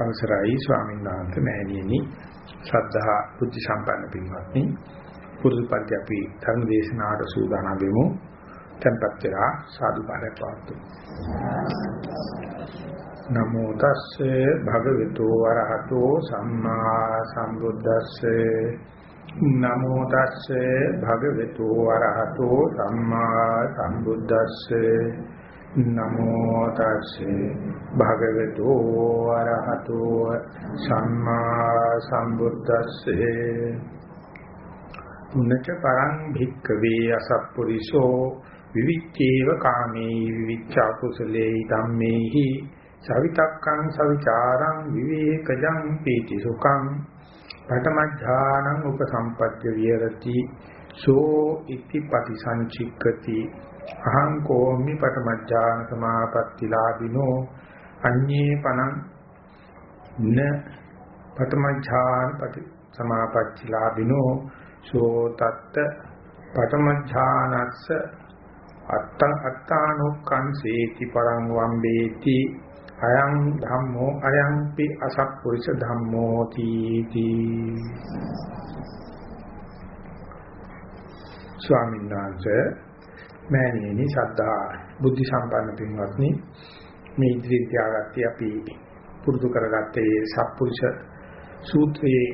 අවසරයි ස්වාමීන් වහන්සේ මෑණියනි. ශ්‍රද්ධා බුද්ධ සම්පන්න පින්වත්නි. පුරුදු පරිදි අපි ධර්ම දේශනාවට සූදානම් වෙමු. tempත් වෙලා සාදු පාරක් පවත්වමු. නමෝ තස්සේ භගවතු වරහතෝ සම්මා සම්බුද්දස්සේ. නමෝ තස්සේ භගවතු වරහතෝ සම්මා සම්බුද්දස්සේ. නමෝ තස්සේ භගවතු වරහතෝ සම්මා සම්බුද්දස්සේ. උන්නච පරං භික්ඛවේ අසප්පුරිසෝ විවිච්ඡේව කාමේ විවිච්ඡා කුසලේ ධම්මේහි සවිතක්කං සවිචාරං විවේකජං පීති සුඛං. පඨමඥානං උපසම්පත්‍ය විහෙරති සෝ ඉති පටිසංචික්කති. අහං කෝමි පඨමඥාන සමාපත්තිලාභිනෝ අඤ්ඤේ පනං න පඨමඥාන පටි සමාපත්තිලාභිනෝ සෝ තත්ත පඨමඥානස්ස අත්තං අත්තානුක්ඛං සේති පරං වම්බේති අයං ධම්මෝ අයං පි අසත්පුරුෂ ධම්මෝ තීති ස්වාමීන් වහන්සේ මෑණියනි ශ්‍රද්ධා බුද්ධ සම්පන්න පින්වත්නි මේ ඉදිරියට තියාගත්තේ අපි පුරුදු කරගත්තේ සත්පුරුෂ සූත්‍රයේ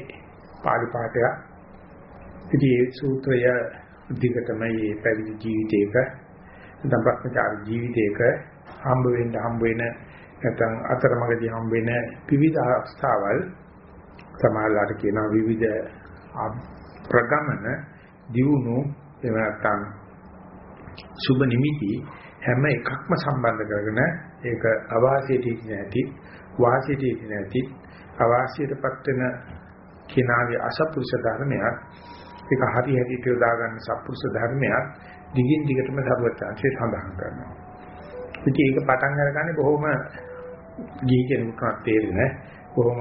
පාළි පාඨය. ඉතින් මේ සූත්‍රය දිගටම මේ පැවිදි ජීවිතයක නැත්නම් භ්‍රමචාරී ජීවිතයක හම්බ වෙන්න හම්බ වෙන නැත්නම් අතරමඟදී හම්බ වෙන විවිධ අවස්ථාවල් සමාජලාට කියන විවිධ ප්‍රගමන දියුණු එහෙම නැත්නම් සුබ නිමිති හැම එකක්ම සම්බන්ධ කරගෙන ඒක අවාසියට ඉති නැති වාසියට ඉති නැති අවාසියටපත් වෙන කෙනාගේ අසපුරුෂ ධර්මයක් ඒක හරි හැටියට යොදා ගන්න සත්පුරුෂ ධර්මයක් දිගින් දිගටම සර්වත්‍ංශේ සඳහන් කරනවා. ඉතින් ඒක පටන් අරගන්නේ බොහොම ගිහි කෙනෙකුට තේරෙන බොහොම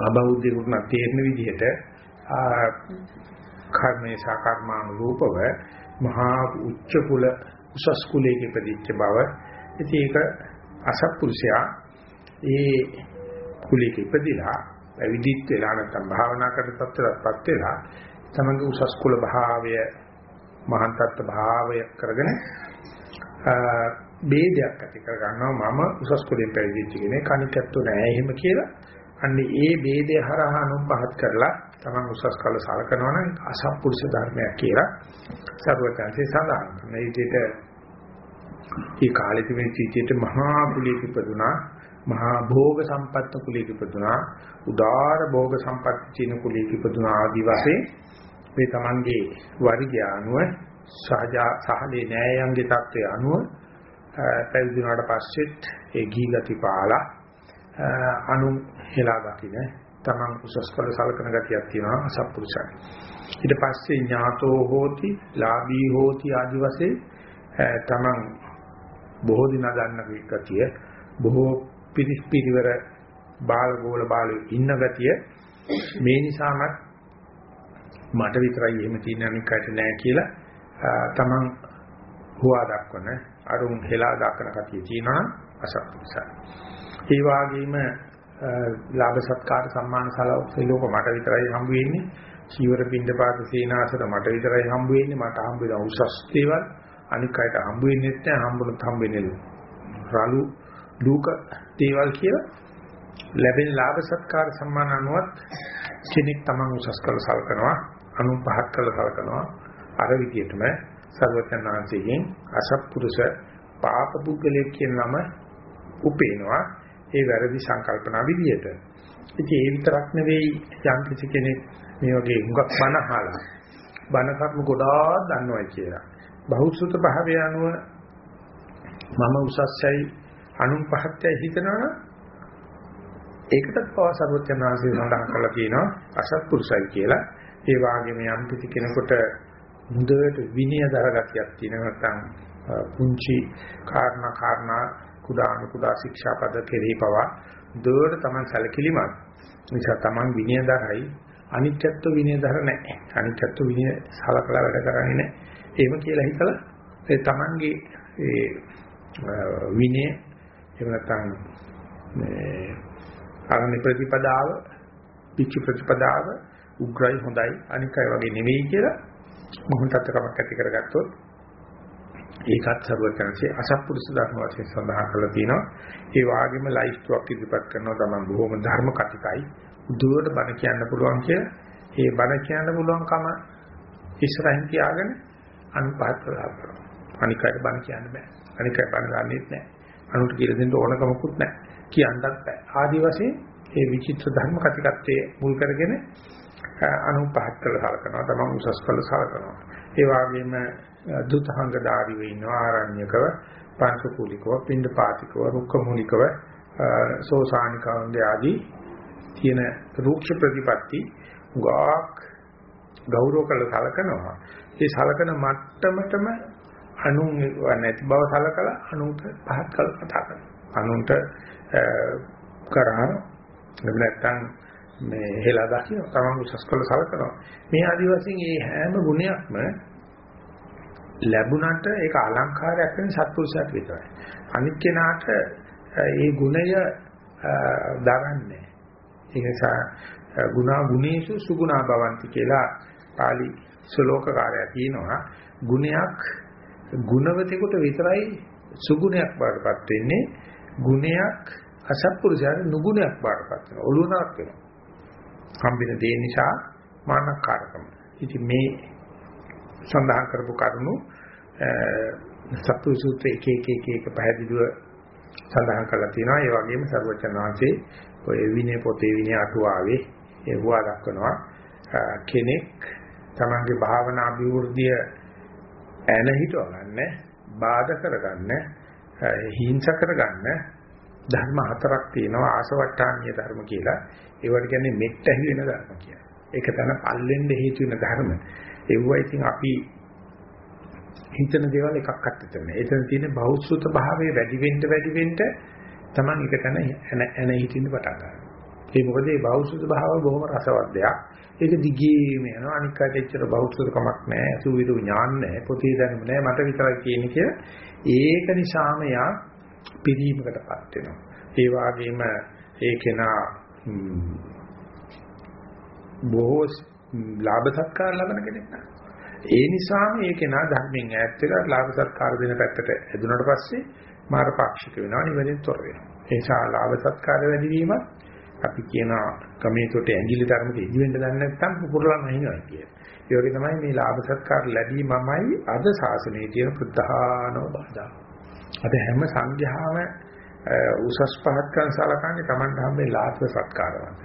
අබෞද්ධයෙකුට තේරෙන විදිහට කර්මේ සාකර්මානුරූපව මහා උච්ච කුල උසස් කුලයක ඉපදිච්ච බව. ඉතින් ඒක අසත්පුරුෂයා ඒ කුලයක ඉපදිලා පැවිදිත් වෙලා නැත්නම් භාවනා කරන තත්ත්වයටපත් වෙලා තමන්ගේ උසස් කුල භාවය මහාන් තත්ත්ව භාවය කරගෙන බේදයක් ඇති කර ගන්නවා මම උසස් කුලෙන් පැවිදිච්ච කෙනෙක් අනිත්‍යත්ව නෑ එහෙම කියලා. අන්නේ ඒ බේදය හරහා අනුන් පහත් කරලා තමන් උසස් කළ සලකනවා නම් අසත්පුරුෂ ධර්මයක් කියලා සර්වඥාන්සේ සඳහන් මේ විදිහට මේ කාලෙ තිබෙන චීතියට මහා කුලයක ඉපදුනා මහා භෝග සම්පත්ත කුලයක ඉපදුනා උදාර භෝග සම්පත්ති චින කුලයක ඉපදුනා ආදි වශයෙන් මේ තමන්ගේ වරිගය අනුව සහජ සහලේ නෑයන්ගේ தත්ත්වය අනුව පැවිදුනාට පස්සෙත් ඒ ගීගති පාලා අනු හෙලා දකින්න තමන් උසස් කළ සලකන ගතියක් තියෙනවා අසත්පුරුෂයන්. ඊට පස්සේ ඥාතෝ හෝති, ලාභී හෝති ආදි වශයෙන් තමන් බොහෝ දින ගන්න ගතිය, බොහෝ පිරිස් පිරිවර බාල ගෝල බාලු ඉන්න ගතිය මේ නිසාමත් මට විතරයි එහෙම තියෙන අනිකට නෑ කියලා තමන් හුවා දක්වන අරුන් හෙලා දක්වන කතිය තියෙනවා අසත්පුරුෂයන්. ඒ වගේම ලාභ සත්කාර සම්මාන සලෝක මට විතරයි හම්බ වෙන්නේ. චීවර පින්ඩපාත සීනාසන මට විතරයි හම්බ වෙන්නේ. මට හම්බ වෙන උසස් දේවල් අනික් අයට හම්බ වෙන්නේ නැහැ. හම්බුනොත් හම්බ වෙන්නේ රළු දුක දේවල් කියලා ලැබෙන ලාභ සත්කාර සම්මාන අනුවත් කෙනෙක් තමන් උසස් කළ සලකනවා, අනුන් පහත් කළ සලකනවා. අර විදිහටම සර්වඥාන්සේගෙන් අසත්පුරුෂ පාප පුද්ගලයෙක් කියන නම උපේනවා. ඒ වැරදි සංකල්පනා විදියට. ඉතින් ඒ විතරක් නෙවෙයි යම් කිසි කෙනෙක් මේ වගේ හුඟක් බණ අහලා බණ කර්ම ගොඩාක් දන්නවයි කියලා. බහුසුත භාවය අනුව මම උසස්යයි අනුන් පහත්යයි හිතනවනම් ඒකටත් පව සර්වඥාන්සේ සඳහන් කරලා තියෙනවා අසත්පුරුෂයි කියලා. ඒ වගේම යම් කිසි කෙනෙකුට හොඳට විනය දරගතියක් තියෙනවා නැත්නම් පුංචි කාරණා කාරණා කුඩා කුඩා ශික්ෂාපද කෙරෙහි පවා දුවට Taman සැලකිලිමත්. නිසා Taman විනයදරයි අනිත්‍යත්ව විනයදර නැහැ. අනිත්‍යත්ව විනය සලකලා වැඩ කරන්නේ නැහැ. එහෙම කියලා හිතලා ඒ Tamanගේ ඒ විනය එහෙම නැත්නම් මේ අරණි ප්‍රතිපදාව පිච්ච ප්‍රතිපදාව උග්‍රයි හොඳයි අනික අය වගේ නෙවෙයි කියලා මොහොතත් කමක් ඇති කරගත්තොත් ඒකත් සර්වඥාන්සේ අසත්පුරුෂ ධර්ම වශයෙන් සඳහන් කරලා තියෙනවා. ඒ වාගේම ලයිස්තුවක් ඉදිරිපත් කරනවා තමයි බොහොම ධර්ම කතිකයි. උදුවට බණ කියන්න පුළුවන් කිය. ඒ බණ කියන්න පුළුවන්කම ඉස්සරහින් තියාගෙන අනුපහත් කරලා අනිකයට බණ කියන්න බෑ. අනිකයට බණ ගන්නෙත් නෑ. අනුන්ට කියලා දෙන්න ඕනකමකුත් නෑ. කියන්නත් බෑ. ආදි වශයෙන් මේ විචිත්‍ර ධර්ම කතිකත්වයේ මුල් කරගෙන අනුපහත් කරලා සලකනවා. තමන් උසස් කරලා සලකනවා. ඒ වගේම දුතහංගධාරී වෙන්නවා ආරණ්‍යකව පංචකූලිකව පින්ඩපාතිකව රුක්කමූලිකව සෝසානිකවන්ගේ ආදී තියෙන රූක්ෂ ප්‍රතිපatti ගාක් ගෞරව කළ සලකනවා. ඒ සලකන මට්ටමටම අනුන් නැති බව සලකලා අනුන්ට පහත් කළ කතා කරනවා. අනුන්ට කරා එහෙම නැත්නම් මේ හෙලා දකින්න තමන් උසස් කළ සලකනවා මේ ආදි වශයෙන් මේ හැම ගුණයක්ම ලැබුණට ඒක අලංකාරයක් වෙන සත්පුරුෂයාට විතරයි. අනිත් කෙනාට ඒ ගුණය දරන්නේ. ඒ නිසා ගුණා ගුණේසු සුගුණා භවಂತಿ කියලා පාලි ශ්ලෝකකාරය කියනවා. ගුණයක් ගුණවතෙකුට විතරයි සුගුණයක් බාටපත් වෙන්නේ. ගුණයක් අසත්පුරුෂයාට නුගුණයක් බාටපත් වෙනවා. ඔළුවනක් වෙනවා. හම්බෙන දේ නිසා මානකාරකම. ඉතින් මේ සඳහන් කරපු කරුණු සත්තු සූත්‍රයේ එක එක එක එක පැහැදිලිව සඳහන් කරලා තියෙනවා. ඒ වගේම සර්වචන් වහන්සේ ඔය විනය පොතේ විනය අටුවාවේ ඒ වුණා දක්වනවා. කෙනෙක් තමන්ගේ භාවනා අභිවෘද්ධිය ඇන හිටව ගන්න, බාධා කරගන්න, හිංස කරගන්න ධර්ම හතරක් තියෙනවා ආසවට්ටාන්‍ය ධර්ම කියලා. ඒවට කියන්නේ මෙට්ට ඇහි වෙන ධර්ම කියලා. ඒක තමයි පල්ලෙන්න හේතු වෙන ධර්ම. ඒවා ඉතින් අපි හිතන දේවල් එකක්වත් ඇත්තේ නැහැ. එතන තියෙන බෞද්ධ භාවයේ වැඩි වෙන්න වැඩි වෙන්න Taman එක තැන එන හිතින්න පටන් ගන්නවා. ඒ මොකද මේ බෞද්ධ භාවය බොහොම රසවත් දෙයක්. ඒක දිගේම යනවා. අනික් කාට එච්චර බෞද්ධකමක් නැහැ. සුවිරු ඥාන නැහැ. පොතේ දැනුම නැහැ. මට විතරයි කියන්නේ කියලා. ඒක නිසාම යා පිරීමකටපත් වෙනවා. ඒ වගේම ඒකේනා බොහෝ ලාභ සත්කාර ලබන කෙනෙක් නෑ. ඒ නිසාම ඒ කෙනා ධර්මයෙන් ඈත් වෙලා ලාභ සත්කාර දෙන පැත්තට ඇදුනට පස්සේ මාර්ගපාක්ෂික වෙනවා නිවැරදිව තොර වෙනවා. ඒ නිසා ලාභ සත්කාර වැඩි වීම අපි කියන කමේතොට ඇඟිලි ධර්මක ඉදි වෙන්න දන්නේ නැත්නම් පුපුරලා නැහිනවා කියන. ඒ වගේ තමයි මේ ලාභ සත්කාර ලැබීමමයි අද ශාසනයේ තියෙන ප්‍රධානම බාධා. අද හැම සංඝයාම උසස් පහත් කරන සලකන්නේ Taman හැම ලාභ සත්කාරවන්ත.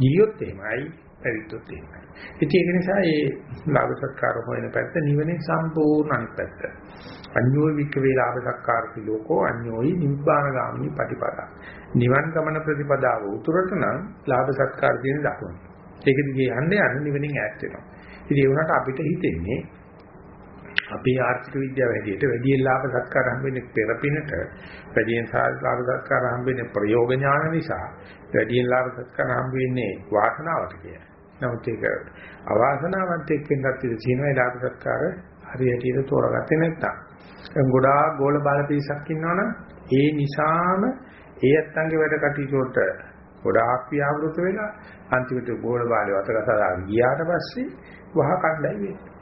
ජීවිතේමයි පැවිද්දොත් එහෙමයි. ඉතින් ඒක නිසා මේ ලාභ සත්කාර හොයන පැත්ත නිවනේ සම්පූර්ණ අනිත් පැත්ත. අඤ්ඤෝ වික්කවේ ලාභ සත්කාර පිලෝකෝ අඤ්ඤෝයි නිබ්බාන ගාමිනී පටිපදා. නිවන් ගමන ප්‍රතිපදාව උතුරට නම් ලාභ සත්කාර කියන දකුණ. ඒක දිගේ යන්න යන්න නිවනින් ඈත් වෙනවා. ඉතින් ඒ වුණාට අපිට හිතෙන්නේ අපේ ආර්ථික විද්‍යාව හැටියට වැඩියෙන් ලාභ සත්කාර හම්බෙන්නේ පෙරපිනට වැඩියෙන් ලාභ සත්කාර හම්බෙන්නේ ප්‍රයෝග ඥාන නිසා වැඩියෙන් ලාභ සත්කාර හම්බෙන්නේ වාසනාවට කියලා. නමුත් ඒක අවාසනාවන්ත එක්කෙනෙක් ඉඳලා තියෙනවා ඒ ලාභ සත්කාර හරියට තෝරගත්තේ නැත්තම්. ගොඩාක් ගෝල බාල පිරිසක් ඉන්නවනම් ඒ නිසාම ඒ ඇත්තන්ගේ වැඩ කටයුතු වලට ගොඩාක් ව්‍යාවෘත වෙලා අන්තිමට ගෝල බාලේ වතකසලා ගියාට පස්සේ වහ කණ්ඩායි වෙන්නේ.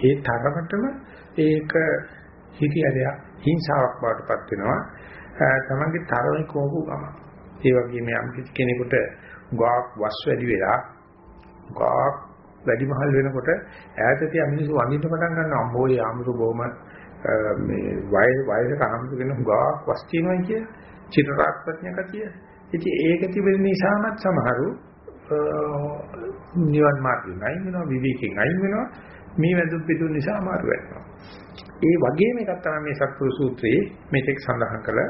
ඒ තරමටම ඒක හිතියදයක් හිංසාවක් බවටපත් වෙනවා. තමන්ගේ තරමේ කෝපු ගම. ඒ වගේම යම් කෙනෙකුට ගාක් වස් වැඩි වෙලා ගාක් වැඩිමහල් වෙනකොට ඈත තියා මිනිස්සු වඳින්න පටන් ගන්නවා අම්බෝයි ආමුරු බොම මේ වය වයසක ආමුරු වෙන ගාක් වස් තියනවා කිය චිත්‍රාත්මක කතිය ඉතින් ඒක තිබෙන නිසාමත් සමහරු නිවන් මාර්ගයෙන් අයින් වෙනවා විවේකයෙන් අයින් වෙනවා මේ වැඳුම් පිටුන් නිසා අමාරු වෙනවා ඒ වගේම එකක් තමයි මේ සත්පුරු සූත්‍රයේ මේක සඳහන් කළ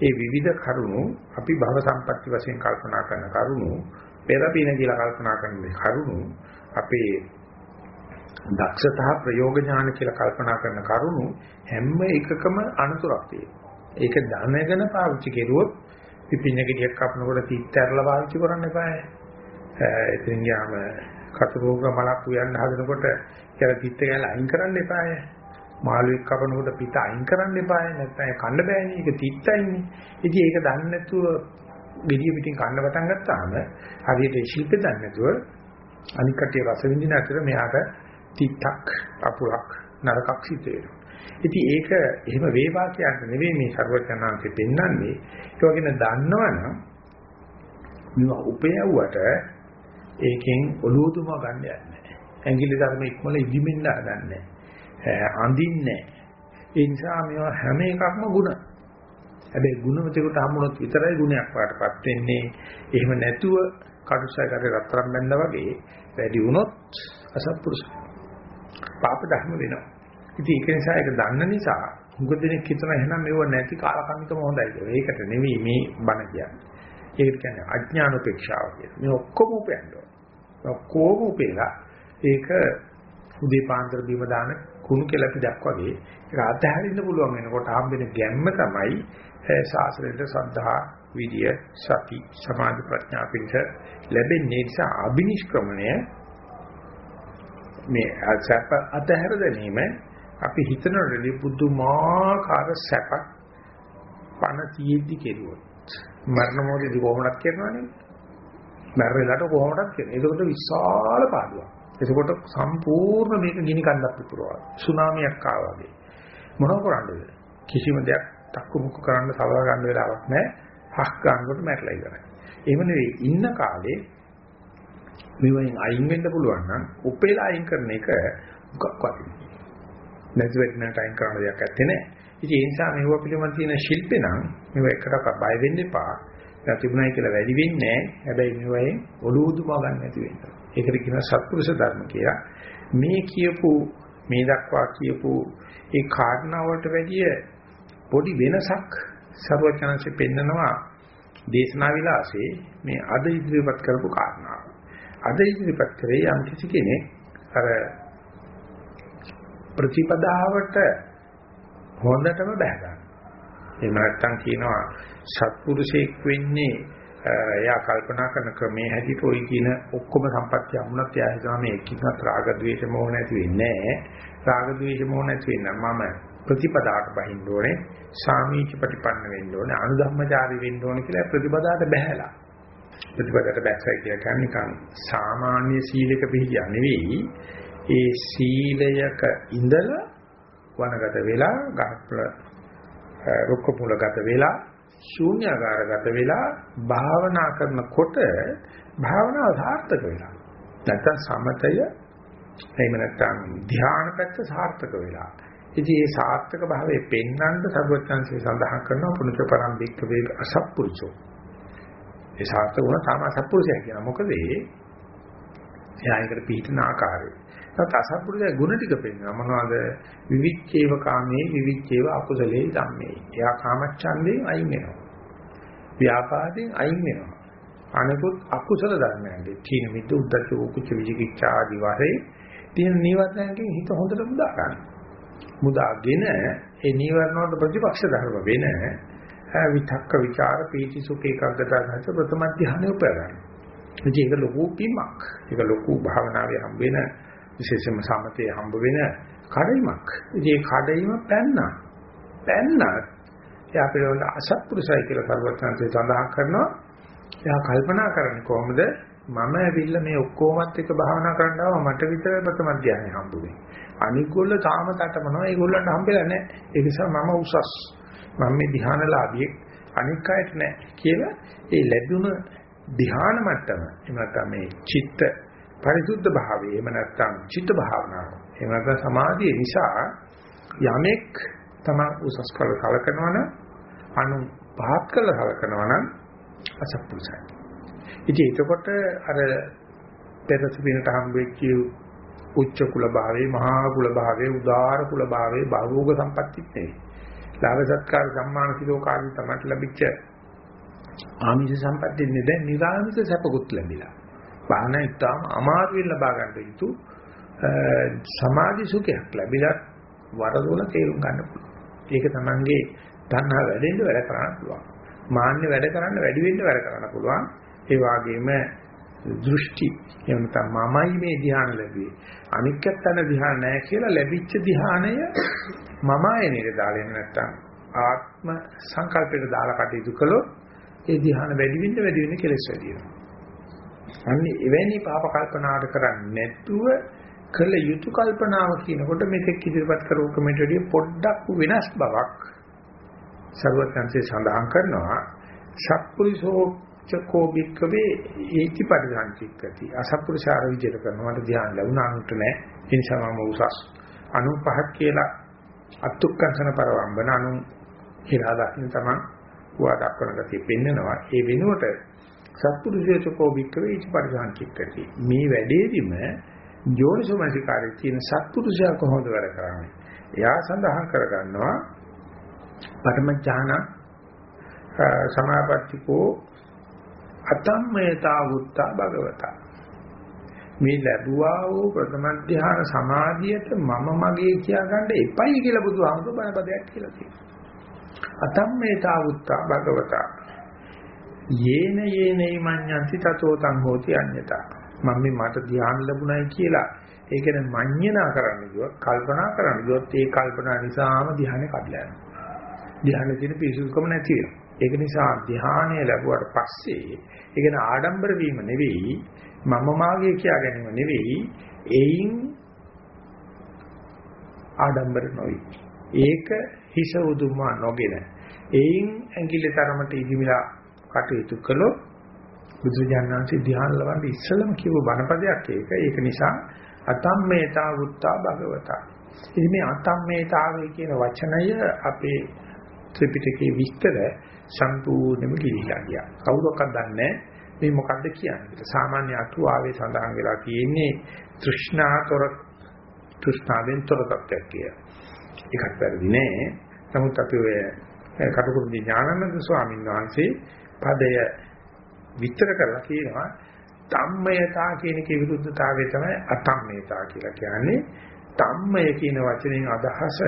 ඒ විවිධ කරුණු අපි භව සම්පatti වශයෙන් කල්පනා කරන කරුණු පෙරපින කියලා කල්පනා කරන කරුණු අපේ දක්ෂතා ප්‍රයෝග ඥාන කියලා කල්පනා කරන කරුණු හැම එකකම අනුතරක් තියෙනවා. ඒක දැනගෙන පාවිච්චි කෙරුවොත් පිපිඤ්ඤ ගෙඩියක් කපනකොට තීත්තරලා පාවිච්චි කරන්න එපා. එතින් යාම කටුරෝග මලක් උයන්න හදනකොට කියලා තීත්ත ගැල අයින් කරන්න එපා. මාළුවෙක් කපනකොට පිට අයින් කරන්න එපායි නැත්නම් කන්න බෑනේ. ඒක තිත්තයිනේ. ඉතින් ඒක දන්නේ නැතුව gediya පිටින් කන්න පටන් ගත්තාම හරියට ශිල්පේ දන්නේ නැතුව අනික් කටිය රස විඳින අතර මෙයාට තිත්තක් අපුලක් නරකක් සිද්ධ වෙනවා. ඉතින් ඒක එහෙම වේවා කියන්න නෙවෙයි මේ ਸਰවඥාන්සේ පෙන්වන්නේ. ඒ වගේම දන්නවනම් මේවා උපයවුවට ඒකෙන් ඔලුදුම ගන්න යන්නේ නැහැ. ඇඟිලි ධර්ම ඉක්මල ඉදිමින්න හදන්නේ. අඳින්නේ ඒ නිසා මේවා හැම එකක්ම ಗುಣ. හැබැයි ගුණවතෙකුට හම්බුනොත් විතරයි ගුණයක් වඩපත් වෙන්නේ. එහෙම නැතුව කටුසයකට රත්තරන් බැඳා වගේ වැඩි වුණොත් අසත්පුරුෂ. පාප ධර්ම වෙනවා. ඉතින් ඒක නිසා ඒක දන්න නිසා මුග දෙනෙක් හිතන එහෙනම් මේව නැති කාලකන්නිකම හොඳයි කියලා. ඒකට නෙවෙයි මේ බණ කියන්නේ. ඒකට කියන්නේ අඥාන උපේක්ෂාව කියලා. මේ ඔක්කොම උපයන්න ඕන. ඔක්කොම උපේලා ඒක උදේ පාන්දර බීම දාන කුණු කෙලපි දක් වගේ ඒක අත්හැරින්න පුළුවන් වෙනකොට හම්බෙන ගැම්ම තමයි ශාස්ත්‍රයේ සද්ධා විද්‍ය සති සමාධි ප්‍රඥා පිට ලැබෙන්නේ. නිසා අබිනිෂ්ක්‍රමණය මේ සැප අතහැර ගැනීම අපි හිතන රෙලි පුදුමාකාර සැපක් පණ තියෙද්දි කෙරුවොත්. මරණ මොහොතේදී කොහොමදක් කරනවනේ? මැරෙලාට කොහොමදක් කරන්නේ? ඒකට විශාල පාඩුවක්. එතකොට සම්පූර්ණ මේක ගිනි කන්දක් විතරවා. සුනාමියක් ආවා වගේ. මොනව කරන්නද? කිසිම දෙයක් තක්කු මුක්කු කරන්න සලවා ගන්න වෙලාවක් නැහැ. හක් ගන්නකොට මැරලා ඉවරයි. එහෙම නෙවෙයි ඉන්න කාලේ මෙවෙන් අයින් වෙන්න පුළුවන් නම් උපේලා අයින් කරන එක මොකක් වගේ. නැති වෙන්නට අයින් කරන දෙයක් නැත්තේ නෑ. ඉතින් ඒ නිසා මෙව පිළිබඳ තියෙන ශිල්පේ නම් මෙව එකට බය වෙන්න එපා. තිබුණයි කියලා වැඩි වෙන්නේ නැහැ. හැබැයි මේවයෙන් ඔලුව උදුමා ගන්න නැති වෙන්න. ඒකට කියනවා සත්පුරුෂ ධර්ම කියලා. මේ කියපු මේ දක්වා කියපු ඒ කාරණා වලට වැඩිය පොඩි වෙනසක් ਸਰවඥාන්සේ පෙන්නනවා දේශනා විලාසේ මේ අද ඉදිරිපත් කරපු කාරණාව. අද ඉදිරිපත් කරේ යම් කිසි කෙනෙක් අර ප්‍රතිපදාවට හොඳටම බහැ ගන්න. එහෙම නැත්නම් කියනවා සත්පුරුෂයෙක් වෙන්නේ එයා කල්පනා කරන ක්‍රමේ හැටියට ওই කියන ඔක්කොම සම්පත්‍ය අමුණත් එයා හිතනවා මේ එකින්වත් රාග ద్వේෂ මොහ නැති වෙන්නේ නැහැ. රාග ద్వේෂ මොහ නැති වෙන්න මම ප්‍රතිපදාට බහින්න ඕනේ. සාමීච ප්‍රතිපන්න වෙන්න ඕනේ. අනුධම්මචාරී වෙන්න ඕනේ කියලා ප්‍රතිපදාට බැහැලා. ප්‍රතිපදාට බැස්සයි කියලා කියන්නේ නිකන් සාමාන්‍ය සීලක පිළිය නෙවෙයි. ඒ සීලයක ඉඳලා වනගත වෙලා ගහපල රුක්ක මුලගත වෙලා ශූන්‍යාකාරගත වෙලා භාවනා කරනකොට භාවනාව සාර්ථක වෙලා. නැත්තම් සමතය එහෙම නැත්තම් ධ්‍යාන පැත්ත සාර්ථක වෙලා. ඉතින් මේ සාර්ථක භාවයේ පෙන්වන්න සර්වඥාන්සේ සඳහන් කරනවා පුණජ පරම්පික වේග අසප්පුරුෂෝ. ඒ සාර්ථක වුණා තාම අසප්පුරුෂයා කියන මොකද ඒ එයා ඒකට පිටින ආකාරය. ඒත් අසත්පුරුෂය ගුණ ටික පෙන්වනවා. මොනවද? විවිච්ඡේව කාමේ විවිච්ඡේව අකුසලේ ධම්මේ. එයා කාමච්ඡන්දයෙන් අයින් වෙනවා. ව්‍යාපාදයෙන් අයින් වෙනවා. අනිකුත් අකුසල ධර්මයන්ගේ තීන මිද්ද උද්දච්ච කුච්ච විචිකිච්ඡා ආදී වශයෙන් තියෙන නීවරණයන්ගෙන් හිත හොඳට මුදා ගන්න. මුදාගෙන ඒ නීවරණ වලට ප්‍රතිපක්ෂ ධර්ම වෙන විතක්ක ਵਿਚාර පීති සුඛ ඒකාග්‍රතාව නැත ප්‍රථම ධ්‍යානෙ උපය ගන්න. ඒක ලොකු පිම්මක්. ඒක ලොකු භාවනාවේ හම්බ වෙන විශේෂයෙන්ම සමතේ හම්බ වෙන කඩයිමක්. ඉතින් ඒ කඩයිම පැන්නා. පැන්නා. එයා පිළිවෙල අසත්පුරුසයි කියලා සර්වඥාන්සේ සඳහන් කරනවා. එයා කල්පනා කරන්නේ කොහොමද? මම ඇවිල්ලා මේ ඔක්කොමත් එක භාවනා කරන්නව මට විතර ප්‍රථම ධානය හම්බුනේ. අනිගොල්ල තාම තටමනවා. ඒගොල්ලන්ට හම්බෙලා නැහැ. ඒ නිසා මම උසස්. මම මේ ධානලාභියෙක් අනික් අයට නැහැ කියලා ඒ ලැබුණ ධ්‍යාන මට්ටම එහෙම නැත්නම් මේ චිත්ත පරිසුද්ධ භාවය එහෙම නැත්නම් චිත්ත භාවනාව එහෙම නැත්නම් සමාධිය නිසා යමෙක් තම උසස් කළ කලකනවා නම් අනු පහත් කළ කලකනවා නම් අසත්පුරුසයි. ඉතින් එතකොට අර පෙරසුපිනට හම්බෙච්ච උච්ච කුල භාවයේ මහා කුල භාවයේ උදාාර කුල භාවයේ භවෝග සම්පත්තිත් නෙවෙයි. ලාභ සත්කාර සම්මාන සිලෝකාදී තමයි ලැබිච්ච ආමිෂ සම්පත්තින්නේ දැන් නිරාමිෂ සැපකුත් ලැබිලා. භාවනා ඉතාම අමාරුවෙන් ලබා ගන්න යුතු සමාධි සුඛයක් ලැබිලා වරදොල තේරුම් ගන්න පුළුවන්. ඒක තමංගේ තණ්හා වැඩෙන්න වැඩ කරන්න පුළුවන්. මාන්නේ වැඩ කරන්න වැඩි වෙන්න වැඩ කරන්න පුළුවන්. ඒ වගේම දෘෂ්ටි එහෙම නැත්නම් මමයි මේ ධ්‍යාන ලැබුවේ අනික්කත්තන ධ්‍යාන නැහැ කියලා ලැබිච්ච ධ්‍යානය මම ආයනයේ දාලා එන්න නැත්නම් ආත්ම සංකල්පයට දාලා කටයුතු කළොත් ඒ ධ්‍යාන වැඩි වෙන්න වැඩි වෙන්න කෙලස් වැඩි වෙනවා. අන්නේ එවැනි පාප කල්පනාවට කරන්නේ නැතුව කළ යුතු කල්පනාව කියනකොට මෙතෙක් ඉදිරිපත් කරපු කමෙන්ට් වලිය පොඩ්ඩක් වෙනස් බවක් සර්වඥාන්සේ සඳහන් කරනවා. සත්පුරුෂෝ චකෝ බික්කවේ ඒති පරිසංචික්කති අසත්පුරුෂාර විජිත කරනවා. මට ධ්‍යාන ලැබුණාන්ට නෑ. ඒ නිසා මම උසස්. අනු පහක් කියලා අත්ුක්කංශන පරවම්බන අනු කියලා දකින්න තමයි හුවා දක්වන ගතිය පෙන්නනවා. ඒ වෙනුවට සත්පුරුෂයචකෝ බික්කවේ ඒති පරිසංචික්කති මේ වැඩේදිම යෝනිසෝමනසිකාරයේ තියෙන සත්පුරුෂයා කොහොමද වැඩ කරන්නේ? එයා සඳහන් කරගන්නවා පඨම ඥාන සමාපත්තිකෝ අතම්මේතා වුත්තා භගවතා. මේ ලැබුවා වූ ප්‍රථම ධ්‍යාන සමාධියට මම මගේ කියාගන්න එපයි කියලා බුදුහාමුදුරු බණපදයක් කියලා තියෙනවා. අතම්මේතා වුත්තා භගවතා. යේන යේනයි මඤ්ඤන්ති තතෝ තං හෝති අඤ්ඤතා. මම මේ මට ධ්‍යාන ලැබුණයි කියලා. ඒක නේ මඤ්ඤණා කරන්න ගියොත් කල්පනා කරන්න ගියොත් ඒ කල්පනා නිසාම ධ්‍යානෙ කඩලා යනවා. ධ්‍යානෙ තියෙන පිසුකම නැති වෙනවා. ඒක නිසා ධ්‍යානය ලැබුවට පස්සේ ඒක න ආඩම්බර වීම නෙවෙයි මම මාගේ කියා ගැනීම නෙවෙයි එයින් ආඩම්බර නොවි. ඒක හිස උදුමා නොගෙන එයින් ඇඟිල්ල තරමට ඉදිමිලා කටයුතු කළොත් බුදුරජාණන් වහන්සේ ධ්‍යාන ලබන්න ඉස්සෙල්ලම කියපු බණපදයක් ඒක. ඒක නිසා අතම්මේතා වුත්තා භගවතා. ඉතින් මේ අතම්මේතාවය කියන වචනය අපේ ත්‍රිපිටකයේ විස්තර සම්පූර්ණයෙන්ම ගිහිලා ගියා. කවුරක්වත් දන්නේ මේ මොකද්ද කියන්නේ. සාමාන්‍ය අතු ආවේ සඳහන් වෙලා තියෙන්නේ තෘෂ්ණාතර තෘෂ්ණාවෙන් තොර තත්ත්වයක් කියලා. ඒකත් වැරදි නෑ. නමුත් අපි ඔය කටුකුරුදී ඥානানন্দ ස්වාමීන් වහන්සේ පදය විස්තර කරලා කියනවා තම්මයතා කියන කේ විරුද්ධතාවය තමයි අතම්මයතා කියලා කියන්නේ. තම්මය කියන වචනෙන් අදහස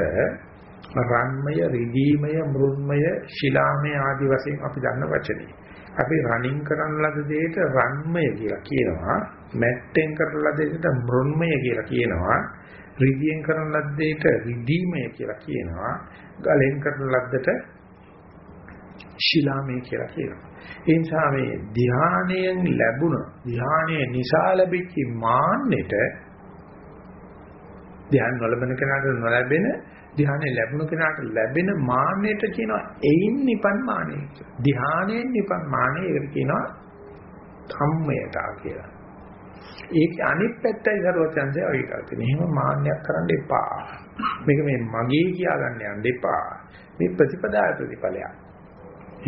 රන්මය, රිදීමය, මෘන්මය, ශිලාමය ආදි වශයෙන් අපි දන්න වචනේ. අපි රණින් කරන ලද දෙයට රන්මය කියලා කියනවා. මැට්ටෙන් කරන ලද දෙයට මෘන්මය කියලා කියනවා. රිදීයෙන් කරන ලද දෙයට රිදීමය කියලා කියනවා. ගලෙන් කරන ලද්දට ශිලාමය කියලා කියනවා. ඒ නිසා මේ ධානයෙන් ලැබුණ ධානයේ නිසා ලැබිච්ච මාන්නෙට ධ්‍යාන නොලබන කෙනාට නොලැබෙන ධ්‍යානෙ ලැබුණ කෙනාට ලැබෙන මානෙට කියනවා එයින් නිපන් මානෙ කියලා. ධ්‍යානෙන් නිපන් මානෙ ඒකට කියනවා ධම්මයතා කියලා. ඒක අනිත් පැත්තයි සරුවචන්සේ අවිකල් තියෙන. එහෙම මාන්නයක් කරන්න එපා. මේක මේ මගේ කියා ගන්න යන්න එපා. මේ ප්‍රතිපදාය ප්‍රතිඵලයක්.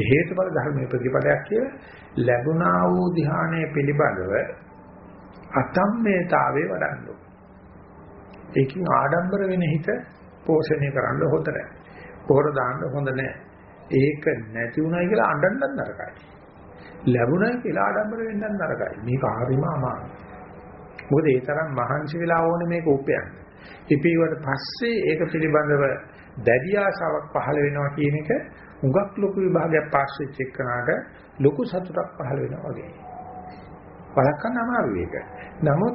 හේතුඵල ධර්මයේ ප්‍රතිඵලයක් කියලා ලැබුණා වූ ධ්‍යානයේ පිළිබඳව අතම්මේතාවේ වඩන්න. ඒකෙන් ආඩම්බර වෙන හිත පෝෂණය කරන්න හොඳ නැහැ. පොහොර දාන්න හොඳ නැහැ. ඒක නැති වුණයි කියලා අඬන්නත් නරකයි. ලැබුණයි කියලා ආඩම්බර වෙන්නත් නරකයි. මේක හරිම අමාරුයි. මොකද ඒ තරම් මහන්සි වෙලා ඕනේ මේක උපයන්න. ඉපීවට පස්සේ ඒක පිළිබඳව දැඩි ආශාවක් පහළ වෙනවා කියන එක උගක් ලොකු විභාගයක් පාස් වෙච්ච එකනට ලොකු සතුටක් පහළ වෙනවා වගේ. බලකන්න අමාරුයි ඒක. නමුත්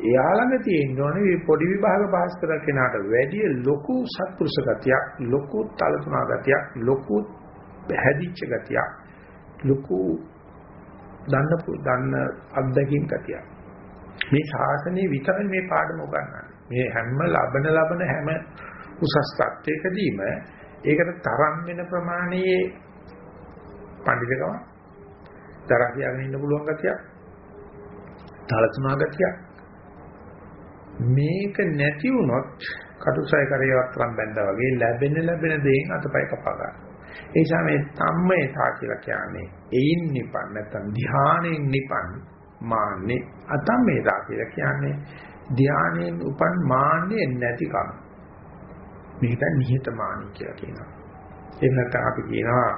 එයා ළඟ තියෙන්න ඕනේ මේ පොඩි විභාග පාස් කරන කෙනාට වැඩිය ලොකු සත්පුරුෂ ගතියක්, ලොකු තලතුණා ගතියක්, ලොකු හැදිච්ච ගතියක්, ලොකු දන්න දන්න අත්දැකීම් ගතියක්. මේ ශාසනයේ විතරයි මේ පාඩම උගන්වන්නේ. මේ හැම ලබන ලබන හැම උසස් තත්ත්වයකදීම ඒකට තරම් වෙන ප්‍රමාණයේ පඬිතුකම තරහ කියාගෙන ඉන්න පුළුවන් ගතියක්, තලතුණා ගතියක් මේක නැති වුණොත් කටුසය කරේවත් රම් බැඳා වගේ ලැබෙන ලැබෙන දේෙන් අතපය කපා ගන්න. ඒ නිසා මේ ධම්මේතා කියලා කියන්නේ එයින් නිපන් නැත්නම් ධානයෙන් නිපන් මාන්නේ අතම්මේතා කියලා කියන්නේ ධානයෙන් උපන් මාන්නේ නැතිකම. මේක නිහතමානී කියලා කියනවා. එහෙම නැත්නම් අපි කියනවා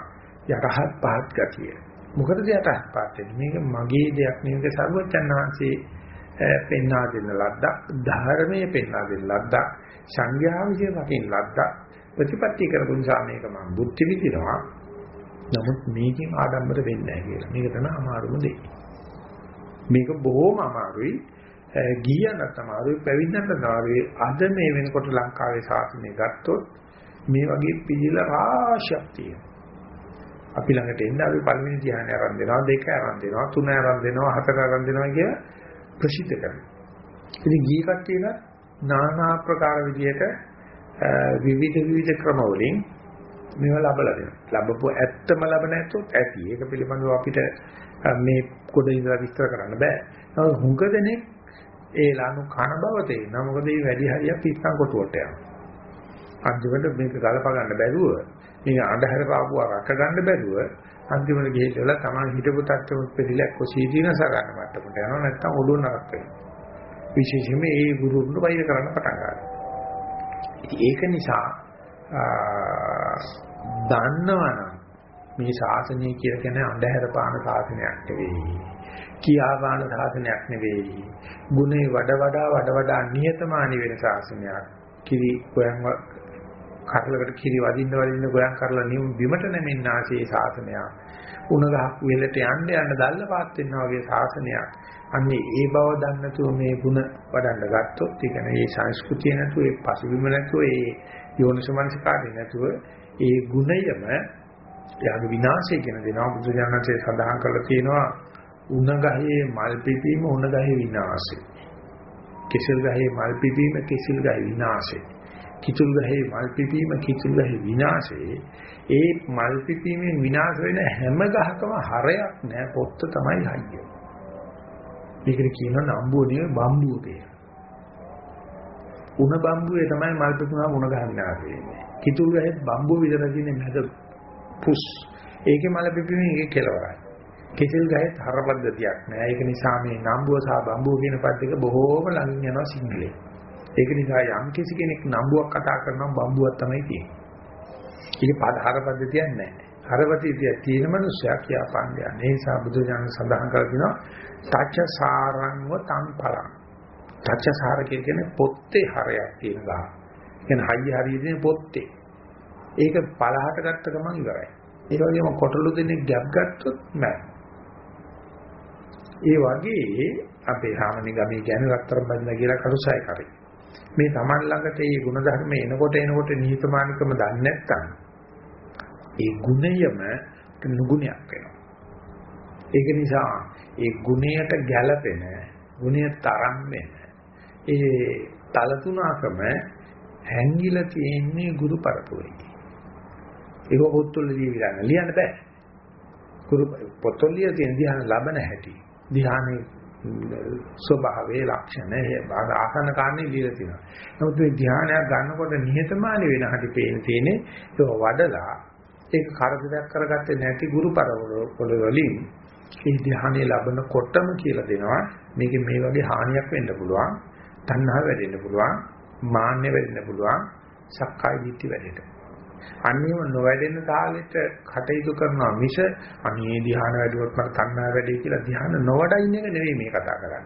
යටහත් පහත් ගතිය. මොකටද යටහත් පහත් වෙන්නේ? මේක මගේ දෙයක් නෙවෙයි සර්වචන් වහන්සේ පෙන්වා දෙන ලද්දක් ධර්මයේ පෙන්වා දෙන ලද්දක් සංඝයා විසින් රකින්න ලද්දක් ප්‍රතිපත්ති කරපු නිසා මේක මම බුද්ධි විදිනවා නමුත් මේකෙන් ආඩම්බර වෙන්නේ නැහැ කියලා මේක තමයි අමාරුම දේ මේක බොහොම අමාරුයි. ගියනත් අමාරුයි පැවිද්දන්ට අමාරුයි. අද මේ වෙනකොට ලංකාවේ ශාසනය ගත්තොත් මේ වගේ පිළිල රාශියක් තියෙනවා. අපි ළඟට එන්න අපි පළවෙනි ධ්‍යානය ආරම්භ දෙනවා, දෙක ආරම්භ දෙනවා, තුන ආරම්භ දෙනවා, හතර ආරම්භ දෙනවා කිය ප්‍රසිද්ධ කරනවා. ඉතින් ගිය කට්ටියන নানা ආකාර විදියට විවිධ විවිධ ක්‍රම වලින් මේව ලබලා දෙනවා. ලැබපුව ඇත්තම ලැබ නැත්තොත් ඇති. ඒක පිළිබඳව අපිට මේ කොට ඉඳලා විස්තර කරන්න බෑ. නමුත් හුඟ දෙනෙක් ඒ ලනු කන බව තේරෙනවා. මොකද මේ වැඩි හරියක් පිස්සන් කොටුවට යනවා. අන්තිමට මේක ගලප ගන්න බැරුව මේ අඳුර පාපුවා රක ගන්න බැරුව අන්තිමට ගිහිල්ලා තමන් හිටපු තත්ත්වෙත් පිළිලක් කොසීදීනස ගන්න මට්ටමට යනවා නැත්තම් ඔළුව නරක වෙනවා. විශේෂයෙන්ම ඒ ගුරුතුන්ට වෛර කරන්න පටන් ගන්නවා. ඒක නිසා දන්නවනම් මේ ශාසනය කියලා කියන්නේ අන්ධහැර පාන ශාසනයක් නෙවෙයි. කියා ගන්න ශාසනයක් නෙවෙයි. ගුණේ වඩ වඩා වඩ වඩා නිහතමානී වෙන ශාසනයක්. කිරි ගෝයන් කරලකට කිරි වදින්න වදින්න ගෝයන් කරලා නියම බිමට නැමෙන්න ආසේ ශාසනයක්. උණ ගහක් වෙලට යන්න යන්න දැල්ල පාත් වෙනවා වගේ ශාසනයක්. අන්නේ ඒ බව දන්නතුව මේ ಗುಣ වඩන්න ගත්තොත් ඒ කියන්නේ මේ සංස්කෘතිය නැතුව ඒ පසුබිම නැතුව ඒ යෝනිසමනසිකාරය නැතුව ඒ ගුණයම යාගේ විනාශය කියන දෙනවා බුදුජානකසේ සඳහන් කරලා තියෙනවා උණ ගහේ මල් පිපීම උණ ගහේ විනාශය. කෙසෙල් ගහේ මල් පිපීම කෙසෙල් ගහේ විනාශය. කිතුල් ගහේ මල් පිපීම කිතුල් ගහේ විනාශය. ඒ මල් පිපීමෙන් විනාශ වෙන හැම ගහකම හරයක් නෑ පොත්ත තමයි හයිය. මේකට කියනවා නම්බුව නෙවෙයි බම්බුව කියලා. උණ බම්බුවේ තමයි මල් පිපුණාම උණ ගහ විනාශ වෙන්නේ. කිතුල් ගහේ බම්බුව විතර තියෙන මැද පුස්. ඒකේ මල පිපීමේ ඒකේ කෙලවරයි. කෙසෙල් ගහේ තර පද්ධතියක් නෑ. ඒක නිසා මේ නම්බුව සහ බම්බුව කියන පද දෙක බොහෝම ළඟින් යනවා සිංහලේ. ඒක නිසා යම් කිසි කෙනෙක් නම්බුවක් කතා කරනවා බම්බුවක් තමයි තියෙන්නේ. ඒක පද හර පද්ධතියක් නෑ. හරපතිතිය තියෙන මනුස්සයා කියාපාන්නේ. ඒ නිසා බුදුජානක සඳහන් කරලා තිනවා තච්ච සාරංව තං පලං. තච්ච සාර කියන්නේ පොත්තේ හරයක් තියෙන ගහ. කියන්නේ හයිය හරියදී පොත්තේ. ඒක පලහට ගත්ත ගමන් ඉවරයි. ඒ වගේම කොටලු දෙනෙක් ගැප් ගත්තොත් නෑ. ඒ වගේ අපේ සාමාන්‍ය ගමේ කියන්නේ රත්තරන් බඳින කියලා කරුසයි කරේ. මේ Taman ළඟට මේ ಗುಣධර්ම එනකොට එනකොට නිහතමානිකම දන්නේ නැත්නම් ඒ ගුණයම නුගුණයක් වෙනවා. ඒක නිසා ඒ ගුණයට ගැළපෙන ගුණය තරම් වෙන ඒ තලතුණකම හැංගිලා තියෙන්නේ ගුරු පරපුරේ. ඒක පොත්වල ලියවිලා ලියන්න බෑ. ගුරු පොත්වල ලියන ධ්‍යාන ලබන හැටි. ධ්‍යානයේ ස්වභාවයේ ලක්ෂණ ඒ බාග ආසන කාරණේ ලියලා තියෙනවා. නමුත් මේ ධ්‍යානයක් ගන්නකොට නිහතමානී වෙන හැටි පේන තියෙන්නේ ඒක වඩලා ඒක කරදරයක් කරගත්තේ නැති ගුරු පරවල වලින් මේ ධ්‍යානෙ ලැබනකොටම කියලා දෙනවා මේකේ මේ වගේ හානියක් වෙන්න පුළුවන් තණ්හාව වැඩෙන්න පුළුවන් මාන්නය වැඩෙන්න පුළුවන් සක්කාය දිට්ඨි වැඩෙන්න අන්නේම නොවැඩෙන තාලෙට කටයුතු කරනවා මිස අනේ ධ්‍යාන වැඩිවත් මට තණ්හාව වැඩි කියලා ධ්‍යාන නොවඩ ඉන්න එක නෙවෙයි මේ කතා කරන්නේ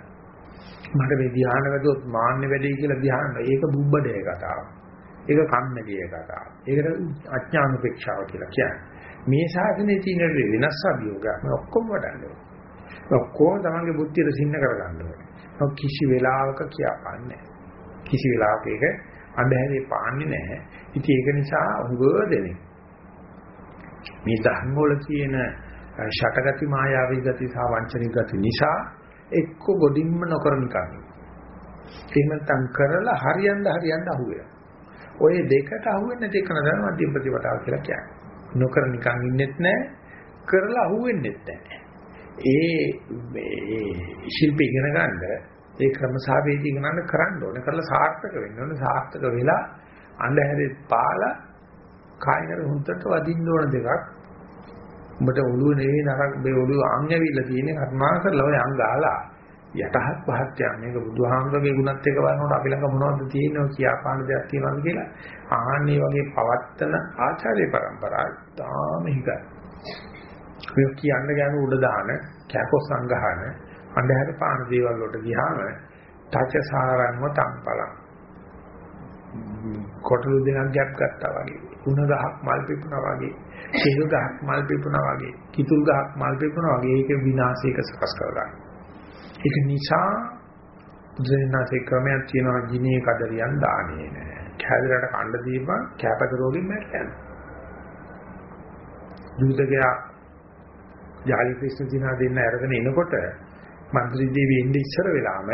මට මේ ධ්‍යාන වැඩිවත් මාන්නේ වැඩි කියලා ධ්‍යාන ඒක බුබ්බඩේ කතාවක් ඒක කම්මැලිය කතාව. ඒකට අඥානුපේක්ෂාව කියලා කියන්නේ. මේ ශාසනයේ තියෙන වෙනස් අභියෝගයක් මේ ඔක්කොම වඩන්න ඕනේ. ඔක්කොම තමන්ගේ බුද්ධියට සින්න කරගන්න ඕනේ. කිසි වෙලාවක කියපන්නේ කිසි වෙලාවක ඒක අඳුරේ පාන්නේ නැහැ. ඉතින් ඒක නිසා උගව දෙන්නේ. මේ ධර්ම වල තියෙන ෂටගති මායාවී ගති සහ වංචනික ගති නිසා එක්ක ගොඩින්ම නොකර නිකන්. එහෙම නැත්නම් කරලා හරියන්න හරියන්න අහුවෙනවා. ඔය දෙකට අහුවෙන්නේ නැති එකන තමයි මධ්‍යම ප්‍රතිපදාව කියලා කියන්නේ. නොකර නිකන් ඉන්නෙත් නැහැ, කරලා අහුවෙන්නෙත් නැහැ. ඒ මේ ශිල්ප ඉගෙන ගන්න ඒ ක්‍රමසාවේදී ගණන් කරන්න ඕනේ. කරලා සාර්ථක වෙන්න ඕනේ. සාර්ථක වෙලා අන්ධහැරේ පාලා කායිනර හුන්ටට වදින්න ඕන දෙකක්. උඹට ඔළුව නෙවෙයි නරක මේ ඔළුව අං ඇවිල්ලා තියෙන්නේ කර්මා කරලා ඔය අං ගාලා යටහත් පහත් යා මේක බුදුහාමුදුරගේ ගුණත් එක්ක බලනකොට අපි ළඟ මොනවද තියෙනව කියාපාන දෙයක් තියෙනවද කියලා ආන්නේ වගේ පවත්තන ආචාර්ය પરම්පරාව තාම හිතයි. මේ කියන්න ගෑනු උඩ දාන කැකෝ සංගහන අන්ධහර පාන දේවල් වලට ගියාම තචසාරන්ව තම්පලං කොටළු දෙකක් ගැප් ගත්තා වගේ උණ ගහක් මල් පිපුණා වගේ සෙල් ගහක් මල් පිපුණා වගේ කිතුල් ගහක් මල් පිපුණා වගේ ඒක විනාශයක සකස් කරගන්නවා ඒක නිසා බුදුරජාණන්සේ ක්‍රමයක් තියෙනවා ජිනේ කදරියන් දාන්නේ නෑ. කැදරට කණ්ඩ දීපන් කැපක රෝගින් මැරෙන්න යනවා. දූතකයා ජාලි ක්‍රිෂ්ණ දිනා දෙන්න අරගෙන එනකොට මන්ත්‍රී දේවිය ඉන්න ඉස්සර වෙලාම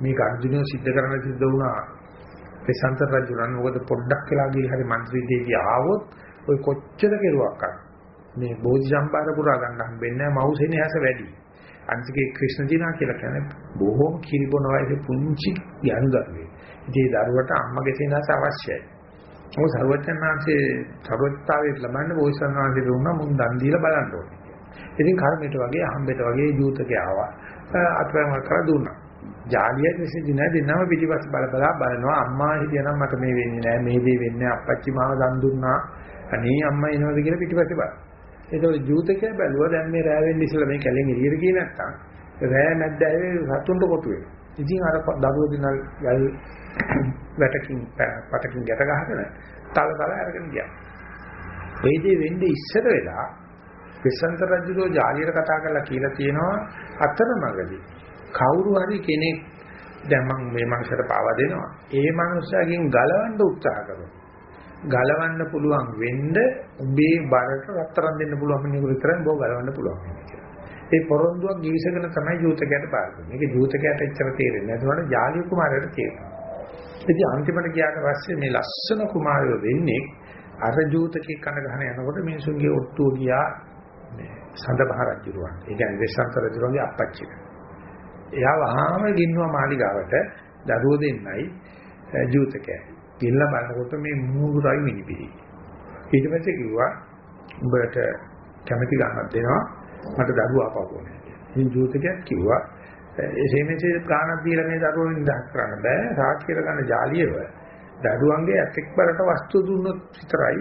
මේ ගර්ජුනිය සිද්ධ කරන්න සිද්ධ වුණා. ප්‍රසන්ත රජුරන් මොකද පොඩ්ඩක් වෙලා ගිහින් හරි මන්ත්‍රී දේවිය ආවොත් ඔය කොච්චර කෙරුවක් මේ බෝධි සම්පාද පුරා ගන්න හම්බෙන්නේ නැහැ මවුසෙනේ හැස වැඩි. අන්තිකේ ක්‍රිෂ්ණ දිනා කියලා කියන්නේ බොහෝම කිරිබොන වයසේ පුංචි ගැණු දරුවෙක්. ඉතින් ඒ දරුවට අම්මගේ සෙනස අවශ්‍යයි. මොකද සර්වඥාන්සේ සර්වත්තාවේ ලබන්න බෝසත්ණන්සේ දුන්නා මුන් දන් දීලා බලන්න ඕනේ. ඉතින් කර්මයට වගේ අහම්බෙට වගේ ජූතකේ ආවා. අත්වැම කරලා දුන්නා. ජාලිය විසින් නෑ දෙන්නම පිටිපස්ස බල බලා බලනවා අම්මා හිටියනම් මට මේ වෙන්නේ නෑ මේ දේ වෙන්නේ අප්පච්චි මාව දන් දුන්නා. අනේ අම්මා එනවද කියලා පිටිපස්සේ බලනවා. ඒතකොට ජූතකයා බැලුවා දැන් මේ රෑ වෙන්න ඉස්සෙල්ලා මේ කැලෙන් එළියට ගියේ නැත්තම් රෑ නැද්ද ඇවේ සතුන්ට කොටු වෙනවා. ඉතින් අර දරුවෝ දිනල් යල් වැටකින් පටකින් ගැට ගහගෙන තල තල අරගෙන ගියා. ඒ දේ වෙන්නේ ඉස්සර වෙලා විසන්ත රජුගේ ජාලියට කතා කරලා කියලා තියෙනවා අතරමඟදී කවුරු හරි කෙනෙක් දැන් මම මේ මනුස්සයට පාවා දෙනවා. ඒ මනුස්සයාගෙන් ගලවන්න උත්සාහ කරනවා. ගලවන්න පුළුවන් වෙන්න උඹේ බරට රත්තරන් දෙන්න පුළුවන් කෙනෙකුට විතරයි බෝ ගලවන්න පුළුවන් ඒ පොරොන්දුවක් givisගෙන තමයි ජූතකයට බාර දුන්නේ. මේක ජූතකයට එච්චර තේරෙන්නේ නැහැ. ඒකට ජාලිය කුමාරයට තේරෙනවා. ඉතින් අන්තිමට ගියාට පස්සේ මේ ලස්සන කුමාරයෝ වෙන්නේ අර ජූතකේ කන ගහන යනකොට මිනිසුන්ගේ ඔට්ටුව ගියා මේ සඳබහ රජුරුවන්. ඒ කියන්නේ වෙස්සන්ත රජුරුවන්ගේ අප්පච්චිට. එයා වහාම ගින්නවා මාලිගාවට දරුවෝ දෙන්නයි ජූතකයයි. ගිල්ලා බලනකොට මේ මූදුරයි මිනිපිරි. ඊට පස්සේ කිව්වා උඹට කැමැති ගන්නක් දෙනවා මට දරුවා ආපහු ඕනේ. ඉතින් ජූතකයක් කිව්වා එසේ මෙසේ ගානක් දීලා මේ දරුවෝ නිදහස් කරන්න බෑ. සාක්ෂිය ගන්න ජාලියව දරුවන්ගේ ඇතෙක් බරට වස්තු දුන්නොත් විතරයි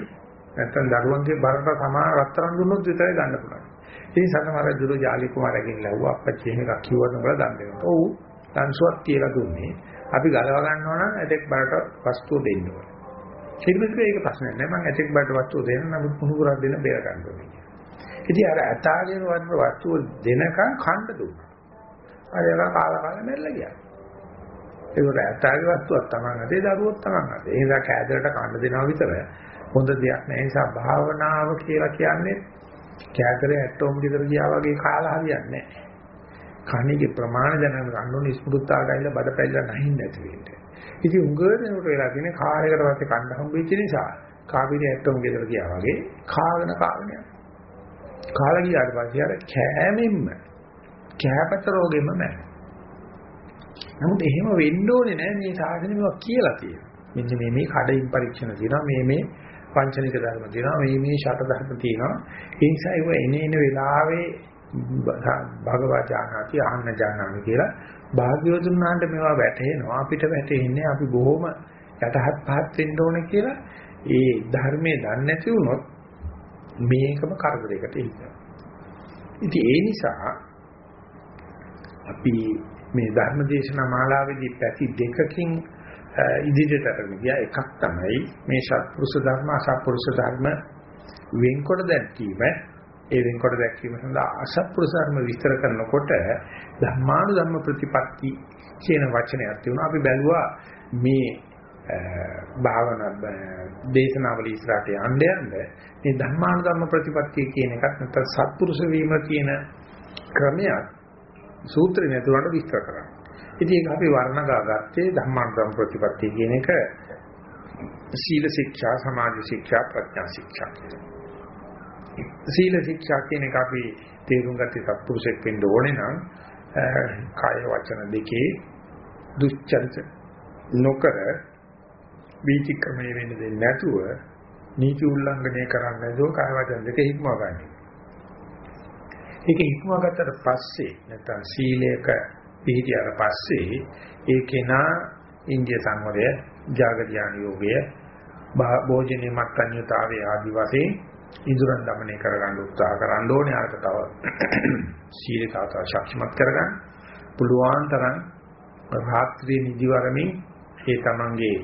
නැත්නම් දරුවන්ගේ බරට සමාන රත්තරන් දුන්නොත් විතරයි ගන්න පුළුවන්. ඉතින් සතමහර දුරු ජාලි කුමාරගෙන් ලැබුවා අපච්චි එහෙම එකක් කිව්වම බල දන් දෙනවා. ඔව් සංසුවක් කියලා දුන්නේ. අපි ගලව ගන්නවා නම් ඇතෙක් බරට වස්තුව දෙන්න ඕනේ. ඊට පස්සේ ඒක ප්‍රශ්නයක් නෑ මම ඇතෙක් බරට වස්තුව දෙන්න නමුත් පුහුණුරක් දෙන්න බේර ගන්න ඕනේ. ඉතින් අර ඇතාගේ වස්තුව දෙනකන් කණ්ඩ දුන්නා. අර ඒවා කාලා කාලා මැරලා ගියා. ඒකට ඇතාගේ වස්තුවක් Taman අතේ දරුවොත් Taman අතේ. ඒ නිසා කෑදරට කන්න දෙනවා විතර හොඳ දෙයක් නෑ. ඒ නිසා භාවනාව කියලා කියන්නේ කෑදරේ ඇටෝම් ගෙදර ගියා වගේ කාලා හරියන්නේ නෑ. කණිගේ ප්‍රමාණ දැනගෙන ගන්න ඕනේ ස්මෘත්තා ගයිලා බඩ පැල්ලලා නැහින් නැති වෙන්නේ. ඉතින් උඟ දෙනකොට වෙලා තියෙන්නේ කායයකට පස්සේ කන්න හම්බෙච්ච නිසා කාපිරි ඇටෝම් ගෙදර ගියා වගේ කාගෙන කාගෙන යනවා. කාලා ගියාට පස්සේ අර කෑමෙන්න කෑපත රෝගෙම නැහැ. නමුත් එහෙම වෙන්න ඕනේ නැහැ මේ සාසනෙ මේවා කියලා තියෙනවා. මෙන්න මේ මේ කඩින් පරීක්ෂණ තියෙනවා මේ මේ පංචනික ධර්ම තියෙනවා මේ මේ ෂට ධර්ම තියෙනවා. ඒ නිසා ඒව එන එන වෙලාවේ භගවා ජානාති ආහන්න ජානාමි කියලා භාග්‍යවතුන් වහන්සේ මේවා වැටහෙනවා අපිට වැටෙන්නේ අපි බොහොම යටහත් පහත් වෙන්න ඕනේ කියලා ඒ ධර්මයේ දන්නේ නැති වුණොත් මේකම කරදරයකට ඉන්නවා. ඉතින් ඒ නිසා අපි මේ ධර්ම දේශනා මාලාවේදී පැති දෙකකින් ඉදිරියට අරගෙන ගියා එකක් තමයි මේ සත්පුරුෂ ධර්ම අසත්පුරුෂ ධර්ම වෙන්කොට දැක්වීම ඒ වෙන්කොට දැක්වීම සඳහා අසත්පුරුෂ ධර්ම විස්තර කරනකොට ධර්මානු ධර්ම ප්‍රතිපatti කියන වචනයක් තියෙනවා අපි බැලුවා මේ භාවනා දේශනාවල ඉස්සරහට යන්න යන්න මේ ධර්මානු ධර්ම ප්‍රතිපatti කියන එකත් නැත්නම් සත්පුරුෂ වීම කියන ක්‍රමයක් සූත්‍රේ නැතුවට විස්තර කරනවා. ඉතින් ඒක අපි වර්ණගා ගත්තේ ධම්මානුගම ප්‍රතිපත්තිය කියන එක සීල ශික්ෂා, සමාධි ශික්ෂා, ප්‍රඥා ශික්ෂා. සීල ශික්ෂා කියන එක අපි තේරුම් ගත්තේ සත්පුරුෂෙක් වෙන්න ඕනේ නම් කාය වචන දෙකේ දුස්චරිත නොකර වීතික්‍රමයේ වෙන්න දෙන්නේ නැතුව නීති උල්ලංඝනය කරන්නේ නැතුව කාය වචන දෙක හික්මව ගන්න. ඒක ඉක්මවා ගත්තට පස්සේ නැත්නම් සීලයක පිළිතියර පස්සේ ඒ කෙනා ඉන්දිය සංවරය, ජාගඥාන යෝගය, භෝජනීය මත්ඤ්‍යතාවයේ ආදි වශයෙන් ඉඳුරන් দমনය කරගන්න උත්සාහ කරන්න ඕනේ. අරක තව සීලතාවත ශක්තිමත් කරගන්න. පුළුවන් තරම් රාත්‍රියේ නිදිවරමින් ඒ තමන්ගේ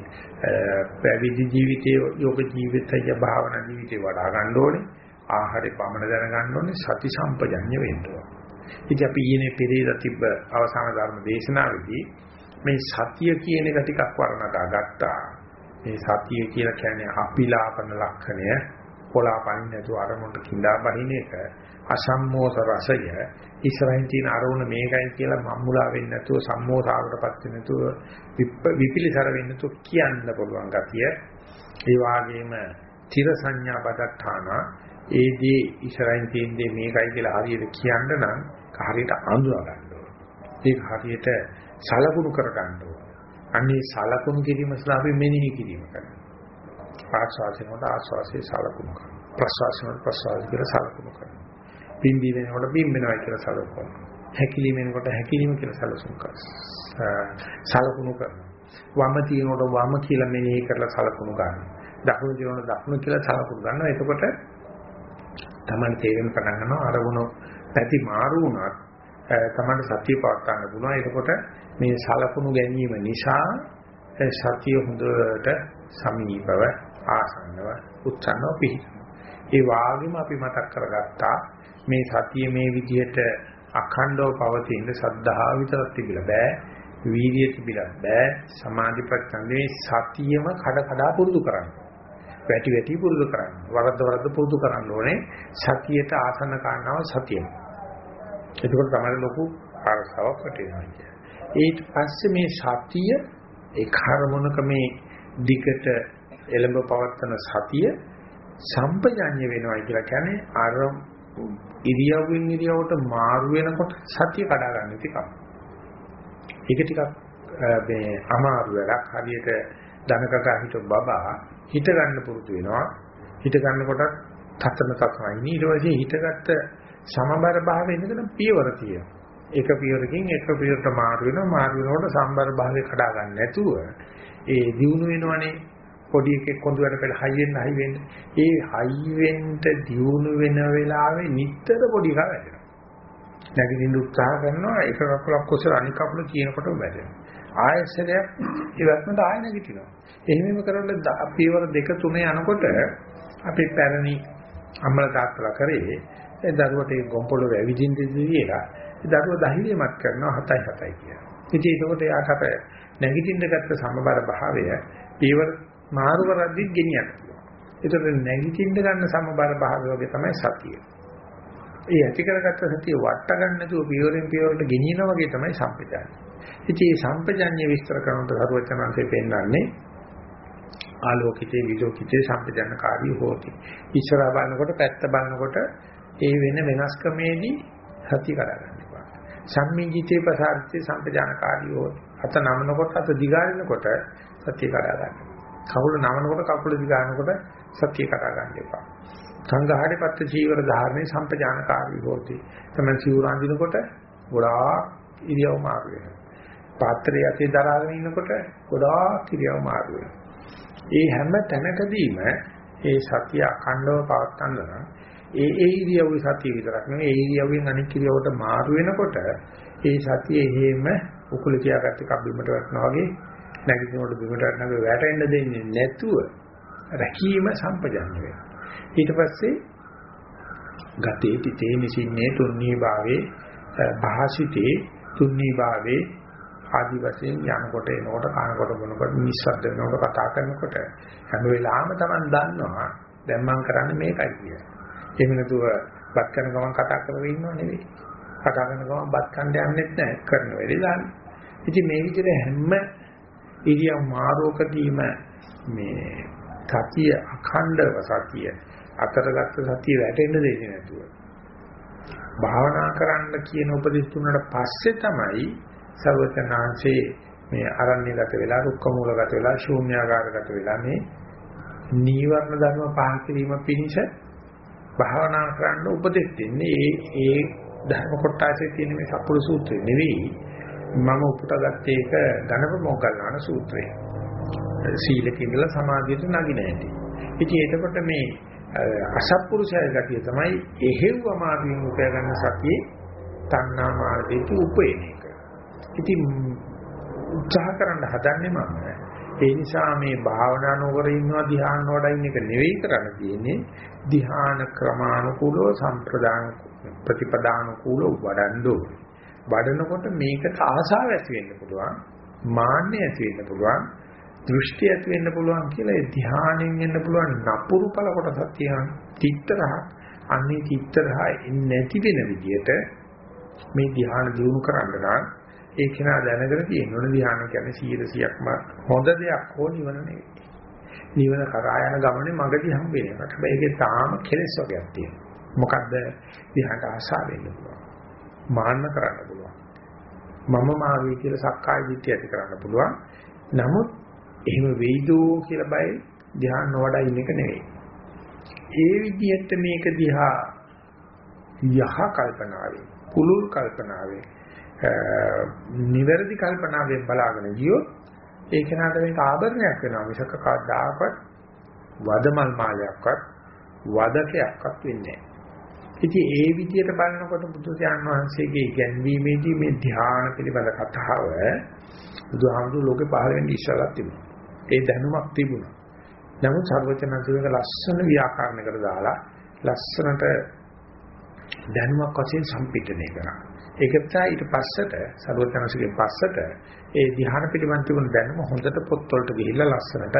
පැවිදි ජීවිතයේ යෝග ජීවිතය භාවනා ජීවිතේ වඩා ගන්න ඕනේ. ආහාරේ පමණ දැනගන්න ඕනේ සති සම්පජඤ්ඤ වෙන්න ඕනේ. ඉතින් අපි ඊයේ පෙරේද තිබ්බ අවසාන ධර්ම දේශනාවේදී මේ සතිය කියන එක ටිකක් වර්ණනා ගත්තා. මේ සතිය කියලා කියන්නේ අපිලාපන ලක්ෂණය පොළාපනින් නැතුව අරමුණට කිඳා බහින එක අසම්මෝස රසය ඉස්සරහින් තියෙන අරමුණ මේකයි කියලා මම්මුලා වෙන්නේ නැතුව සම්මෝසාවටපත් වෙන්නේ නැතුව විපිලිසර වෙන්නේ නැතුව කියන්න පුළුවන් ගතිය ඒ වගේම තිර සංඥා බදත්තාන ඒ දේ ඉස්සරහින් තියෙන දේ මේකයි කියලා හරියට කියන්න නම් හරියට අඳුනා ගන්න ඕනේ. ඒක හරියට සලකුණු කර ගන්න ඕනේ. අන්නේ සලකුණු කිරීම සඳහා අපි මෙනෙහි කිරීම කරනවා. ආස්වාසිනකොට ආස්වාසේ සලකුණු කරනවා. ප්‍රසවාසනකොට ප්‍රසවාස කියලා සලකුණු කරනවා. පිම්බි වෙනකොට පිම්බෙනවා කියලා සලකුණු කරනවා. හැකිලිම වෙනකොට හැකිලිම කියලා සලකුණු කරනවා. සලකුණු කරනවා. වම තියනකොට වම කියලා මෙනෙහි කරලා සලකුණු ගන්නවා. දකුණු තියනකොට දකුණු කියලා සලකුණු ගන්නවා. එතකොට Taman තේරෙන පටන් ගන්නවා අරමුණු පැති මාරු වුණත් Taman සතිය පවත් ගන්න පුළුවන්. එතකොට මේ සලකුණු ගැනීම නිසා සතිය හොඳට සමීපව ආසන්නව උච්චන්නව පිහිටනවා. ඒ වාගෙම අපි මතක් කරගත්තා මේ සතිය මේ විදිහට අඛණ්ඩව පවතින සද්ධාව විතරක් තිබිලා බෑ. වීර්යය තිබිලා බෑ. සමාධි ප්‍රඥා සතියම කඩ කඩා පුරුදු කරන්න. වැටි වැටි පුරුදු කරන්න. වරද්ද වරද්ද පුරුදු කරන්න ඕනේ. සතියට ආසන්න කාරණාව සතියම. එතකොට තමයි ලොකු අරසාවක් වටිනවා කියන්නේ. ඊට පස්සේ මේ සතිය ඒ කර්මණක මේ දිගට එළඹ පවත්තන සතිය සම්පජඤ්ඤ වෙනවා කියලා කියන්නේ අර ඉරියව්වෙන් ඉරියව්වට මාරු වෙනකොට සතිය කඩා ගන්න ටිකක්. ඒක ටිකක් මේ අමාරු වැඩක් හරියට ධනකක හිට බබා හිත ගන්න පුරුදු වෙනවා. හිත ගන්නකොට තතන තතනයි ඊට පස්සේ හිතගත්ත සමබර භාවයේ ඉඳගෙන පියවර තියෙනවා. එක පියවරකින් එක පියවරට මාරු වෙනවා. මාරු වෙනකොට සම්බර භාවය කඩා ගන්න නැතුව ඒ දියුණු වෙනවනේ. පොඩි එකෙක් කොඳුරට පෙළ හයි වෙන්න හයි වෙන්න ඒ හයි වෙන්න දියුණු වෙන වෙලාවේ නිටතර පොඩි එකා වැඩෙනවා නැගිටින්න උත්සාහ කරනවා. එක කකුලක් කොසර අනික කකුල කියනකොට වැඩෙනවා ආයසරයක් ඉවත්මට ආය නැගිටිනවා එහෙමම කරනකොට පියවර දෙක තුන යනකොට අපි පැරණි අම්මලා තාත්තලා කරේ ඒ දරුවට ඒ ගොම්පොළ වැවිදින්න දීලා ඒ දරුවා ධෛර්යමත් කරනවා 7යි 7යි කියලා. ඉතින් ඒකකොට යාට අප නැගිටින්න ගත්ත සමබර භාවය පියවර මාරු කරද්දිත් ගෙනියන්න පුළුවන්. ඒතර නැගිටින්න ගන්න සමබර භාවය වගේ තමයි සතිය. ඒ ඇති කරගත්ත සතිය වට ගන්න නැතුව පියවරෙන් පියවරට ගෙනියන වගේ තමයි සම්පජාන්‍ය. ඉතින් මේ සම්පජාන්‍ය විස්තර කරනකොට හරුවචනන්සේ පෙන්නන්නේ ආලෝකිතේ විලෝකිතේ සම්පජානකාරී හෝති. ඉස්සරහ බලනකොට පැත්ත බලනකොට ඒ වෙන වෙනස්කමේදී සතිය කරගන්න එපා. සම්මිජිතේ ප්‍රසාරිතේ සම්පජානකාරී හෝති. අත නමනකොට අත දිගාරිනකොට සතිය කරගන්න. කකුල නමනකොට කකුල දිගානකොට සතිය කතා ගන්න එපා. සංඝාහරේ පත්ත චීවර ධාරණේ සම්පජානකාරී හොති. තමයි සිවුර අඳිනකොට ගොඩාක් ඉරියව් මාරු වෙනවා. පාත්‍රයේ අතේ දරාගෙන ඉන්නකොට ගොඩාක් ඉරියව් මාරු වෙනවා. ඒ හැම තැනකදීම ඒ සතිය අඛණ්ඩව පවත්වන්න නම් ඒ ඒ ඉරියව්වේ සතිය විතරක් නෙවෙයි ඒ ඉරියව්වෙන් අනික් ඉරියව්වට මාරු වෙනකොට ඒ සතිය එහෙම උකුල තියාගත්ත කබ්බිමට වටනවා වගේ නැගිටිනකොට බිමට නැග වැටෙන්න දෙන්නේ නැතුව රැකීම සම්පජන්‍ය වෙනවා. ඊට පස්සේ ගතේ තිතේ නිසින්නේ තුන්නී භාවේ භාසිතේ තුන්නී භාවේ ආදි වශයෙන් යනකොට එනකොට කනකොට බොනකොට නිස්සද්ද වෙනකොට කතා කරනකොට හැම වෙලාවෙම Taman දන්නවා දැන් මම කරන්නේ මේකයි කියලා. එහෙම නැතුව බත් කරන ගමන් කතා කරගෙන ඉන්නව නෙවෙයි. කතා කරන ගමන් බත් කන්න යන්නෙත් නැහැ කරන වෙලේ දාන්න. ඉතින් මේ විදිහට හැම ඉරියව් මාරෝකදීම මේ සතිය අඛණ්ඩව සතිය අතරගත සතිය වැටෙන්න දෙන්නේ නැතුව භාවනා කරන්න කියන උපදෙස් දුන්නාට පස්සේ තමයි සර්වචනාංශේ මේ අරණ්‍යගත වෙලා රුක්ක මූලගත වෙලා ශූන්‍යාකාරගත වෙලා මේ නීවරණ ධර්ම පහන් කිරීම පිණිස භාවනා කරන්න උපදෙස් දෙන්නේ ඒ ඒ ධර්ම කොටසේ තියෙන මේ සප්පුරු සූත්‍රය නෙවෙයි මම උපුටගත්තේ ඒක ධනප මොග්ගල්ලාන සූත්‍රය. සීලකින් ඉඳලා සමාධියට නගින හැටි. ඉතින් එතකොට මේ අසත්පුරුෂය ගතිය තමයි එහෙව්ව මාර්ගයෙන් උපය ගන්න සතියේ තණ්හා මාර්ගයට උපේන එක. ඉතින් උත්සාහ කරන්න හදන්නේ මම. ඒ නිසා මේ භාවනා නොකර ඉන්නවා ධ්‍යාන වඩා ඉන්න එක නෙවෙයි කරන්න තියෙන්නේ. ධ්‍යාන ක්‍රමානුකූලව සම්ප්‍රදාන ප්‍රතිපදානුකූලව වඩන්න ඕනේ. වඩනකොට මේකට ආසාව ඇති වෙන්න පුළුවන්. මාන්නය ඇති වෙන්න පුළුවන්. දෘෂ්ටි ඇති වෙන්න පුළුවන් කියලා ඒ ධ්‍යානෙන් එන්න පුළුවන් නපුරු පළ කොටසක් තියෙනවා. තිත්තරහ අන්නේ තිත්තරහ එන්නේ නැති වෙන විදියට මේ ධ්‍යාන දිනු කරන්න නම් ඒ කෙනා දැනගෙන තියෙන ඕන ධ්‍යාන කියන්නේ 100%ක්ම හොඳ දෙයක් හෝ නිවන නෙවෙයි. නිවන කරා යන ගමනේ මගදී හම්බ වෙන එකට. හැබැයි ඒකේ තාම කෙලෙස් වර්ගයක් තියෙනවා. මොකද්ද? ධ්‍යානට ආශාව වෙන්න පුළුවන්. මාන්න කරන්න පුළුවන්. මම මාගේ කියලා සක්කාය දිට්ඨිය ඇති කරන්න පුළුවන්. නමුත් එහෙම වෙයිදෝ කියලා බය ධ්‍යාන නොවඩා ඉන්න එක නෙවෙයි. ඒ විදිහට මේක දිහා යහ කල්පනාවෙන්, කුලුල් කල්පනාවෙන්, නිවැරදි කල්පනාවෙන් බලාගෙන ගියොත් ඒ කෙනාට මේක ආභරණයක් වෙනවා මිසක කවදාකවත් වදමල් මාලයක්වත් වදකයක්වත් වෙන්නේ නැහැ. ඉතින් ඒ විදිහට බලනකොට බුදුසයන් වහන්සේගේ ඉගැන්වීමේදී මේ ධ්‍යාන පිළිබඳ කතාව බුදුහාමුදුරු ලෝකේ පහළ වෙන්නේ ඉස්සරහට තිබුණා. ඒ දැනුමක් තිබුණා. නමුත් සර්වචනන්සේක ලස්සන ව්‍යාකරණයකට දාලා ලස්සනට දැනුමක් වශයෙන් සම්පිටණය කරා. ඒක තමයි ඊට පස්සට සර්වචනන්සේගේ පස්සට ඒ ධ්‍යාන පිළිබඳ තිබුණ දැනුම හොඳට පොත්වලට ගිහිල්ලා ලස්සනට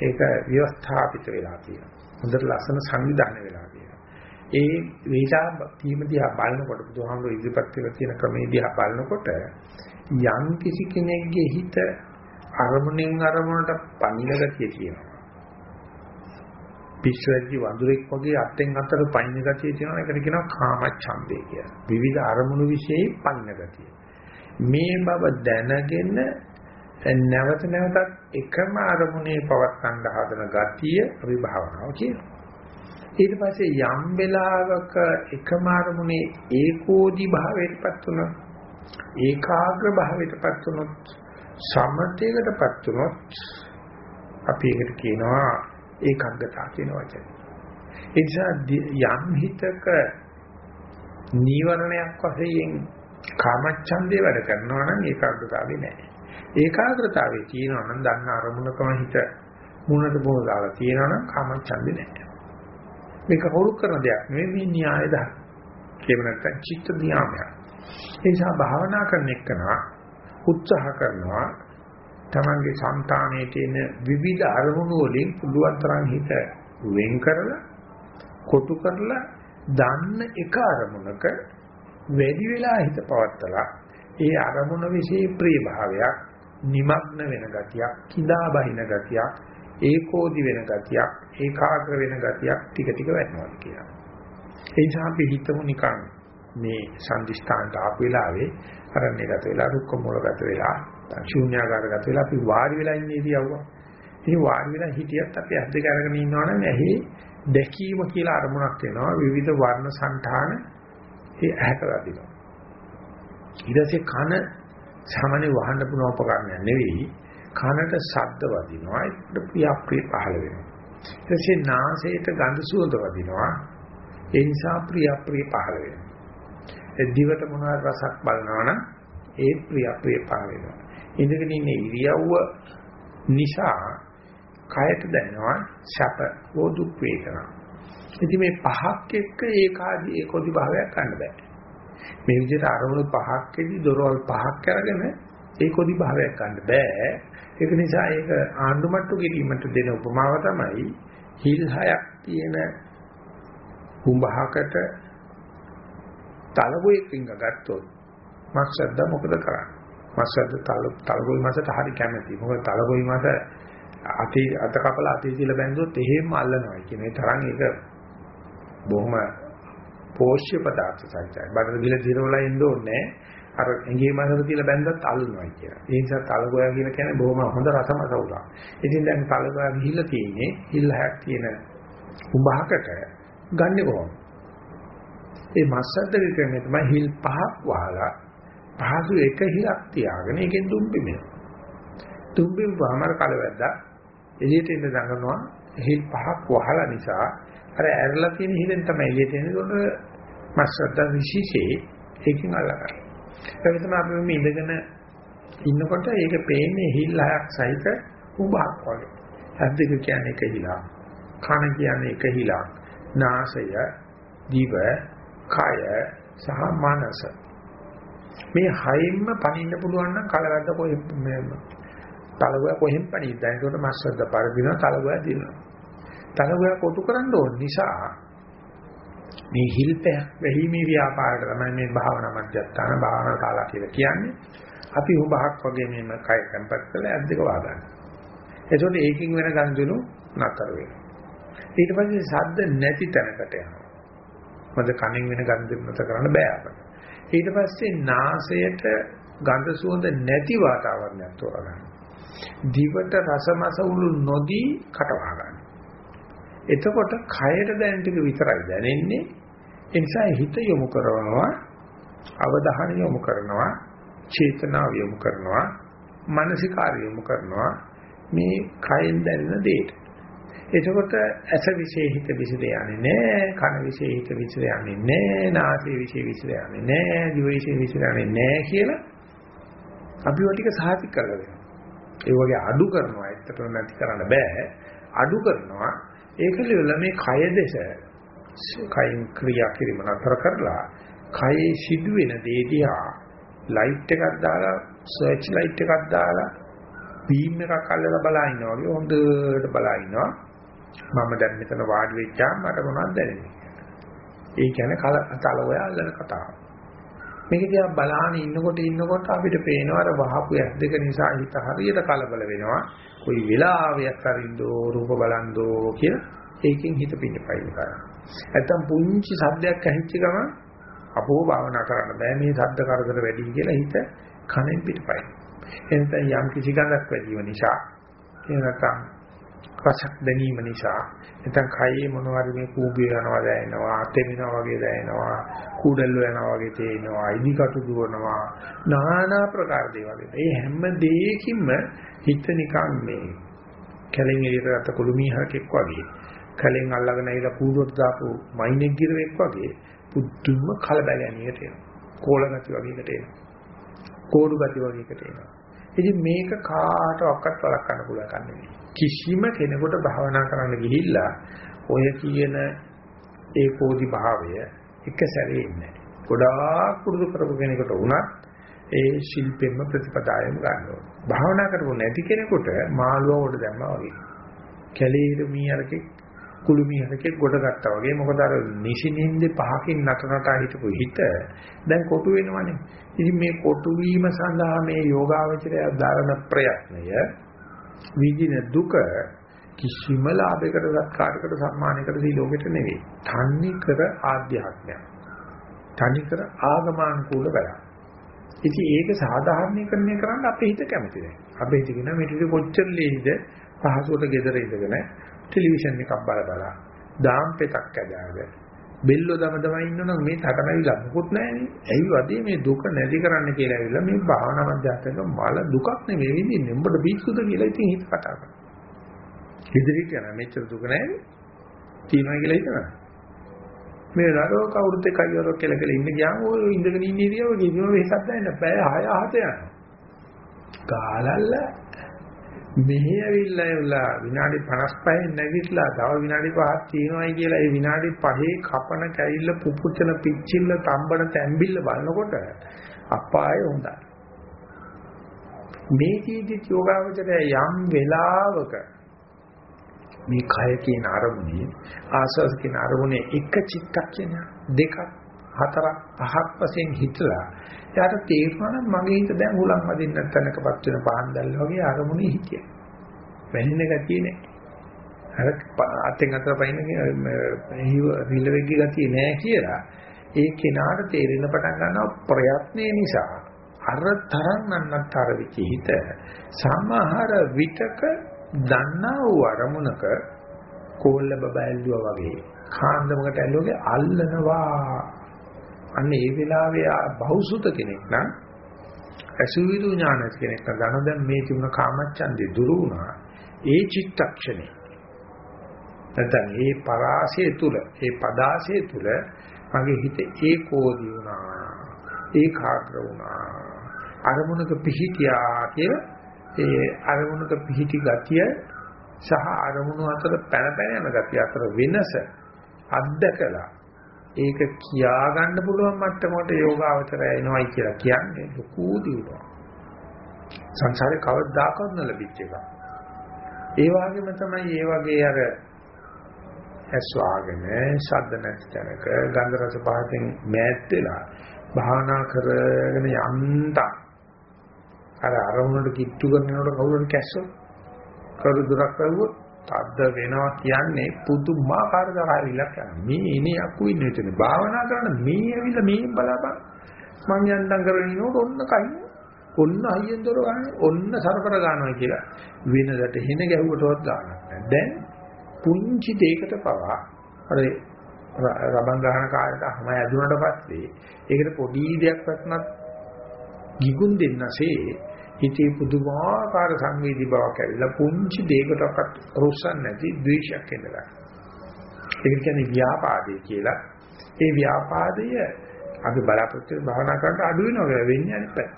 ඒක ව්‍යවස්ථාපිත වෙලා තියෙනවා. හොඳට ලස්සන සංවිධානය වෙලා තියෙනවා. ඒ වේදා තීම දිහා බලනකොට බුදුහාමුදුරු ඉදිරිපත් කරලා තියෙන ක්‍රමයේ දිහා බලනකොට යම් කිසි කෙනෙක්ගේ හිත අරමුණෙන් අරමුණට පණින ගතිය තියෙනවා. පිස්සුවැද්දි වඳුරෙක් වගේ අත්ෙන් අතට පණින ගතිය තියෙනවා. ඒකට කියනවා කාමච්ඡන්දේ කියලා. විවිධ අරමුණු વિશે පණින ගතිය. මේ බව දැනගෙන නැවත නැවතත් එකම අරමුණේ පවත්වන්න හදන ගතිය අවිභාවනාව කියනවා. ඊට පස්සේ යම් වෙලාවක එකම අරමුණේ ඒකෝදි භාවයටපත් වුණා ඒකාග්‍ර භාවයටපත් වුණොත් සමතේකටපත් වුණොත් අපි ඒකට කියනවා ඒකාග්‍රතාව කියන වචනේ. ඒ නිසා යම් හිතක නීවරණයක් වශයෙන් කාමච්ඡන්දේ වැඩ කරනවා නම් ඒකාග්‍රතාවේ නැහැ. ඒකාග්‍රතාවේ තියෙනවා නම් දන්න අරමුණකම හිත මුණට මුණ දාලා තියෙනවා නම් කාමච්ඡන්දේ නැහැ. මේක කවුරු කරන දෙයක් නෙවෙයි මේ න්‍යාය දහම්. කියව නැත්නම් චිත්ත නියාමයක්. ඒ නිසා භාවනා කරන එකනා උත්සාහ කරනවා තමන්ගේ సంతානයේ තියෙන විවිධ අරමුණු වලින් පුළුවන් තරම් හිත වෙන් කරලා කොටු කරලා දන්න එක අරමුණක වැඩි වෙලා හිත පවත්තලා ඒ අරමුණ વિશે ප්‍රිය භාවයක් নিমগ্ন වෙන ගතියක් කිදා බහින ගතියක් ඒකෝදි වෙන ගතියක් ඒකාග්‍ර වෙන ගතියක් ටික ටික වෙනවා කියලා. ඒ නිසා අපි හිතමු නිකන් මේ සංදිස්ථානට ආපු වෙලාවේ අරණ්‍ය ගත වෙලා රුක්ක මූල ගත වෙලා ශූන්‍යාකාරගත වෙලා අපි වාඩි වෙලා ඉන්නේ ඉතියවුවා. ඉතින් වාඩි වෙලා හිටියත් අපි අත් දෙක අරගෙන ඉන්නවනම් ඇහි දැකීම කියලා අරමුණක් වෙනවා විවිධ වර්ණ సంతාන ඒ ඇහැට වදිනවා. ඊට පස්සේ කන සාමාන්‍ය වහන්න පුළුවන් උපකරණයක් නෙවෙයි කනට ශබ්ද වදිනවා ඒකට ප්‍රිය ප්‍රිය පහළ වෙනවා. ඊට පස්සේ නාසයට ගඳ සුවඳ වදිනවා ඒ නිසා ප්‍රිය ප්‍රිය පහළ වෙනවා. දිවට මොනවාද රසක් බලනවනම් ඒ ප්‍රිය ප්‍රිය පහළ වෙනවා. ඉඳගෙන ඉන්න ඉරියව්ව නිසා කයට දැනෙනවා සැප හෝ දුක් වේදනා. ඉතින් මේ පහක් එක්ක ඒකාදී ඒකෝදි භාවයක් ගන්න බෑ. මේ විදිහට අරමුණු පහක්කෙදි දොරවල් පහක් අරගෙන ඒකෝදි භාවයක් ගන්න බෑ. ඒක නිසා ඒක ආණ්ඩුමට්ටු කිරීමට දෙන උපමාව තමයි හිල් හයක් තියෙන කුඹහකට තලගොයෙක් රිංග ගත්තොත් මක්සද්ද මොකද කරන්නේ? මක්සද්ද තල තලගොයි මාසට හරි කැමති. මොකද තලගොයි මාස අතේ අත කපලා අතේ තියලා බැන්දොත් එහෙම අල්ලනවා කියන ඒ තරම් ඒක බොහොම පෝෂ්‍ය පදාර්ථ සහිතයි. බඩට ගිල දිරවලා ඉන්න ඕනේ අර ඇඟේ මාසට තියලා බැන්දත් අල්ලනවා කියලා. ඒ නිසා තලගොයා කියලා කියන්නේ බොහොම හොඳ රසමස උලක්. ඉතින් දැන් තලගොයා ගිහිල්ලා තියෙන්නේ හිල් හැක් තියෙන උඹහකට ගන්නෙ කොහොමද? ඒ මස්සද්ද වික්‍රමයේ තමයි හිල් පහක් වහලා පහසු එක හිලක් තියාගෙන ඒකෙන් දුම්බිමෙනවා. දුම්බිම්වම කලවැද්දා එළියට එන්න දඟනවා හිල් පහක් වහලා නිසා අර ඇරලා තියෙන හිලෙන් තමයි එළියට එන්නේ. ඒකට මස්සද්ද විශේෂේ ඒකෙන් අල්ලගන්න. ඒක තමයි අපි මේ ඉඳගෙන ඉන්නකොට ඒක පේන්නේ හිල් හයක් සහිත උඹක් වගේ. හද්දක කියන්නේ එක හිලක්. කන කියන්නේ එක හිලක්. නාසය, දිව, කය සහ මනස. මේ හයින්ම පනින්න පුළුවන් නම් කලවැද්ද කොහෙ මේ තලගොය කොහෙන් පනිද්ද? ඒකට මස්සද්ද පරදිනවා තලගොය දිනවා. තලගොය කොටු කරන්න ඕන නිසා මේ හිල්පය වෙහිමේ ව්‍යාපාරයට තමයි මේ භාවනා මධ්‍යස්ථාන භාවනා ශාලා කියලා කියන්නේ. අපි උභහක් වගේ මේම කය tempat කරලා ඇද්දක වාගන්න. එතකොට ඒකින් වෙන ගන්දුණු නතර වෙනවා. ඊට පස්සේ ශබ්ද නැති තැනකට යනවා. මොකද කණෙන් වෙන ගන්දුණු නතර කරන්න බෑ අපිට. ඊට පස්සේ නාසයට ගඳ සුවඳ නැති වාතාවරණයක් තෝරගන්න. දිවට රසමස උළු නොදී කටවා ගන්න. එතකොට කයට දැනෙන ටික විතරයි දැනෙන්නේ. ඒ නිසා හිත යොමු කරනවා අවධානය යොමු කරනවා චේතනාව යොමු කරනවා මානසිකාර්ය යොමු කරනවා මේ කයෙන් දැනෙන දෙයට. එතකොට ඇස විශේෂ හිත විසිර යන්නේ නැහැ, කන විශේෂ හිත විසිර යන්නේ නැහැ, නාසය විශේෂ විසිර යන්නේ නැහැ, දිව විශේෂ විසිර යන්නේ නැහැ කියලා අපි ඔය ටික සාහිත කරලා දෙනවා. ඒ වගේ අඩු කරනවා ඇත්තටම නැති කරන්න බෑ. අඩු කරනවා ඒකලිවල මේ කය දෙස කයින් ක්‍රියා කිරීම නතර කරලා කයේ සිදුවෙන දේ දිහා ලයිට් එකක් දාලා සර්ච් ලයිට් එකක් දාලා බීම් එකක් අල්ලලා බලා ඉන්නවා වගේ හොඳට බලා ඉන්නවා මම දැන් මෙතන වාඩි වෙච්චාම මට මොනවද දැනෙන්නේ ඒ කියන්නේ කල තලවය අල්ලන කතාව. මේක දිහා බලාන ඉන්නකොට ඉන්නකොට අපිට පේනවා අර වහපු ඇස් දෙක නිසා හිත හරියට කලබල වෙනවා. කොයි වෙලාවයක් හරින්දෝ රූප බලන්දෝ කියලා ඒකෙන් හිත පිටපයින් කරා නැත්තම් පුංචි සද්දයක් ඇහිච්ච ගමන් අපෝ භාවනා කරන්න බෑ. මේ සද්ද කරදර වැඩි කියලා හිත කනෙන් පිටපයින්. එතෙන් යම් කිසි ගඳක් වැඩිව නිසා එහෙම නැත්නම් රසක් දැනීම නිසා. නැත්නම් කයේ මොනවාරි මේ කූඹිය යනවා දැනෙනවා තෙමිනවා වගේ දැනෙනවා කූඩල්ල යනවා වගේ තේිනවා ඉදිකටු දුවනවා. নানা ප්‍රකාර දේවල් ඒ හැම දෙයකින්ම හිත නිකන් මේ කැලෙන් එළියට ගත්ත කුළුමීහරකෙක් වගේ කැලෙන් අල්ලගෙන ඇවිල්ලා කූඩුවට දාපු මයින්ෙක් ගිරවෙක් වගේ පුදුම කලබලණියට එනවා. කෝල ගති වගේකට එනවා. කෝඩු ගති වගේකට එනවා. ඉතින් මේක කාටවත් වළක්වන්න පුළුවන් කන්නේ කිසිම කෙනෙකුට භාවනා කරන්න ගිහිල්ලා ඔය කියන ඒකෝදි භාවය එක සැරේ ඉන්නේ. ගොඩාක් පුරුදු කරපු කෙනෙකුට වුණත් ඒ ශිල්පෙම ප්‍රතිපදායම ගන්නවා. භාවනා කරපො නැති කෙනෙකුට මාළුව උඩ දැම්මා වගේ. කැලේ මීයරකෙක් කුළු මීයරකෙක් ගොඩ ගත්තා වගේ. මොකද අර නිසිනින්ද පහකින් නටනට හිටපු හිත දැන් කොටු වෙනවනේ. ඉතින් මේ කොටු වීම සඳහා මේ යෝගාවචරය දරන ප්‍රයත්නය විඳින දුක කිසිම ලාභයකට සත්කාරයකට සම්මානයකට දී ලෝකෙට නෙවෙයි. තන්නේ කර ආධ්‍යාත්මයක්. තන්නේ කර ආගමානුකූල වැඩක්. ඉතින් ඒක සාධාරණීකරණය කරන්න අපේ හිත කැමති නැහැ. අපේ හිත කියන මේ ටික කොච්චර ලේද පහසුවට ගෙදර ඉඳගෙන ටෙලිවිෂන් එකක් බල බල දාම් පෙතක් ඇදාගෙන බෙල්ලෝ දම දම ඉන්නනම් මේ තකනවිලා මොකුත් නැහැනේ. ඇයි වදේ මේ දුක නැති කරන්න කියලා ඇවිල්ලා මේ භාවනා මධ්‍යස්ථක මල දුකක් නෙමෙයි විඳින්නේ. උඹට බීක්සුද කියලා ඉතින් හිත කතා කරනවා. ඉදිරියට යන මෙච්චර දුක නැහැනේ. තියනවා කියලා හිතනවා. මේ නරෝ කවුරුත් එකයි වරෝ කියලා කියලා ඉන්න ගියාම ඔය ඉඳගෙන ඉන්න ඉරියව කිසිම වෙහසක් නැහැ. පැය 6 7 යනවා. ගාලල්ලා මෙහි ඇවිල්ලා එවලා විනාඩි 55 නැගිටලා තව විනාඩි 5ක් තියෙනවායි කියලා ඒ විනාඩි 5 කපන කැරිල්ල පුපුචන පිච්චිල්ල තම්බන තැම්බිල්ල බලනකොට අපාය හොඳයි. මේ කීදි යෝගාවචරය යම් වෙලාවක මේ කය කියන අරමුණේ ආස්වාද කියන අරමුණේ එක චිත්තක්ෂණ දෙකක් හතරක් පහක් වශයෙන් හිතලා එයාට තේරුණා නම් මගේ හිත දැන් හුලං වදින්න තැනකපත් වෙන පහන් දැල්ල වගේ අරමුණේ හිටියා. වැහෙන ගතිය නෑ. අර අතෙන් අතට පයින් රිලෙවෙග්ගේ ගතිය නෑ කියලා ඒ කෙනාට තේරෙන්න පටන් ගන්නවා ප්‍රයත්නේ නිසා අර තරම් නන්නතර විචිත සමහර විතක දන්නා වූ අරමුණක කෝල්ල බබැල්ලුවා වගේ කාන්දමකට ඇල්ලුවගේ අල්ලනවා අන්න ඒ වෙලාවේ බහුසුත කෙනෙක් නම් අසුවිරු ඥානස් කෙනෙක් නම් ධන දැන් මේ තිබුණ කාමච්ඡන්දේ දුරු වුණා. ඒ චිත්තක්ෂණේ නැත්නම් ඒ පරාසය තුල ඒ පදාසය තුල මගේ හිත ඒකෝදි වුණා. ඒකාග්‍ර වුණා. අරමුණක පිහිටියා කියලා ඒ අරමුණක පිහිටි ගතිය සහ අරමුණු අතර පැන පැන යන ගතිය අතර වෙනස අත්දකලා ඒක කියා ගන්න පුළුවන් මට්ටමකට යෝගාවචරය එනවයි කියලා කියන්නේ ලොකු දියුණුවක්. සංසාරේ කවදාකවත් නොලැබිච්ච එකක්. ඒ වගේම තමයි ඒ වගේ අර ඇස් වාගෙන ශබ්ද නැති තැනක ගන්ධ රස පහතෙන් මෑත් වෙලා භාවනා කරගෙන යන්ත අර අරමුණට කිට්ටු කරනකොට කවුරුන් කැස්සොත් කරු දුරක් වැවුවොත් තද්ද වෙනවා කියන්නේ පුදුමාකාර දරාවිලක් යනවා මේ ඉනේ අකු ඉන්නේ එතන භාවනා කරන මේ ඇවිල්ලා මේ බලපන් මං යන්තම් කරගෙන ඉනකොට ඔන්න කයි. ඔන්න අයියෙන් දොර ගන්න. ඔන්න සරපර ගන්නවා කියලා වෙනදට හින ගැහුවටවත් ගන්නක් නැහැ දැන් පුංචි දෙයකට පවා අර රබන් ගහන කාලේට හැම ඇදුනට පස්සේ ඒකට පොඩි දෙයක් වත්නත් ගිගුම් දෙන්නසේ හිතේ පුදුමාකාර සංවේදී බවක් ඇවිල්ලා පුංචි දෙයකටවත් රුස්සන් නැති ද්වේෂයක් එනවා. ඒක කියන්නේ ව්‍යාපාදේ කියලා. ඒ ව්‍යාපාදය අපි බලාපොරොත්තු භාවනා කරනකොට අඩු වෙනවා කියලා වෙන්නේ අනිත් පැත්ත.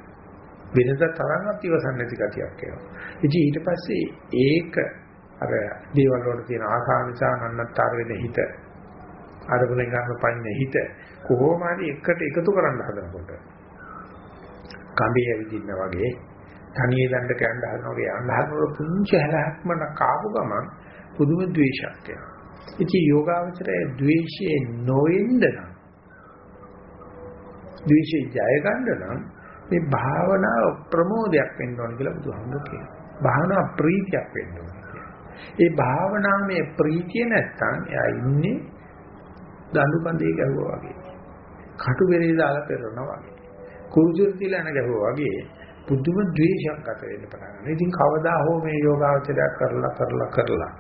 වෙනද තරම්වත් ඉවසන් නැති ගතියක් එනවා. ඉතින් ඊට පස්සේ ඒක අර දේවල් වල තියෙන ආශා නිසා නන්නත්තර වෙන හිත අරගෙන ගන්න පන්නේ හිත කොහොම හරි එකට එකතු කරන්න හදනකොට කඹේ ඇවිදින්න වගේ තනියේ දණ්ඩ කැන්න හදන වගේ යන්න හදනකොට පුංචි හැලක්මන කාපු ගමන් පුදුම ද්වේෂයක් එනවා. ඉතින් යෝගාවචරයේ ද්වේෂයේ නොවෙන්න නම් ද්වේෂය ජය ගන්න නම් මේ භාවනාව ප්‍රමෝදයක් වෙන්න ඕන කියලා බුදුහාමුදුරුවෝ කියනවා. භාවනා ප්‍රීතියක් වෙන්න ඕන කියලා. ඒ භාවනාවේ ප්‍රීතිය නැත්තම් එයා ඉන්නේ දඬු බඳේ ගැහුවා වගේ. කටු බෙරේ දාලා පෙරනවා වගේ. කුරුසුර තියලා යන ගැහුවා වගේ පුදුම ද්වේෂයක් ගත වෙන්න පටන් ගන්නවා. ඉතින් කවදා හෝ මේ යෝගාවචරය කරලා කරලා කරලා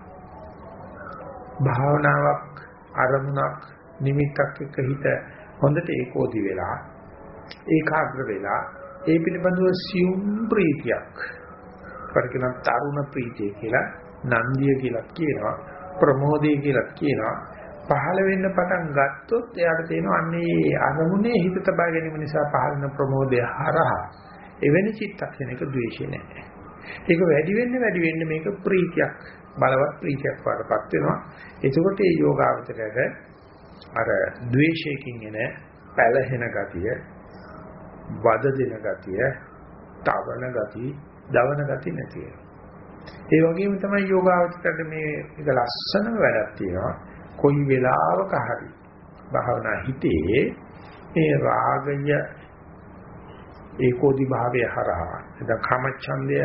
භාවනාවක් අරමුණක් නිමිත්තක් එක්ක හිත හොඳට ඒකෝදි වෙලා ඒකාග්‍ර වෙලා ඒ පිළිබඳව සියුම් ප්‍රීතියක් පරිකන තරුණ ප්‍රීතිය කියලා නන්දිය කියලා කියනවා ප්‍රමෝදය කියලා කියනවා පහළ වෙන්න පටන් ගත්තොත් එයාට තේනවා අන්නේ අරමුණේ හිත තබා ගැනීම නිසා පහළ වෙන ප්‍රමෝදය හරහා එවැනි චිත්තක්ෂණයක ද්වේෂය නැහැ. ඒක වැඩි වෙන්න වැඩි වෙන්න මේක ප්‍රීතියක් බලවත් ප්‍රීතියක් වඩපත් වෙනවා. එතකොට මේ යෝගාවචරයට අර ද්වේෂයෙන් එන පැලහෙන ගතිය, වද දෙන ගතිය, තවන ගතිය, දවන ගතිය නැති ඒ වගේම තමයි යෝගාවචරයට මේ එක ලස්සන වැඩක් තියෙනවා. කොයි වෙලාවක හරි භාවනා හිතේ මේ රාගය ඒකෝදි භාවය හරහා. එදා කාමච්ඡන්දය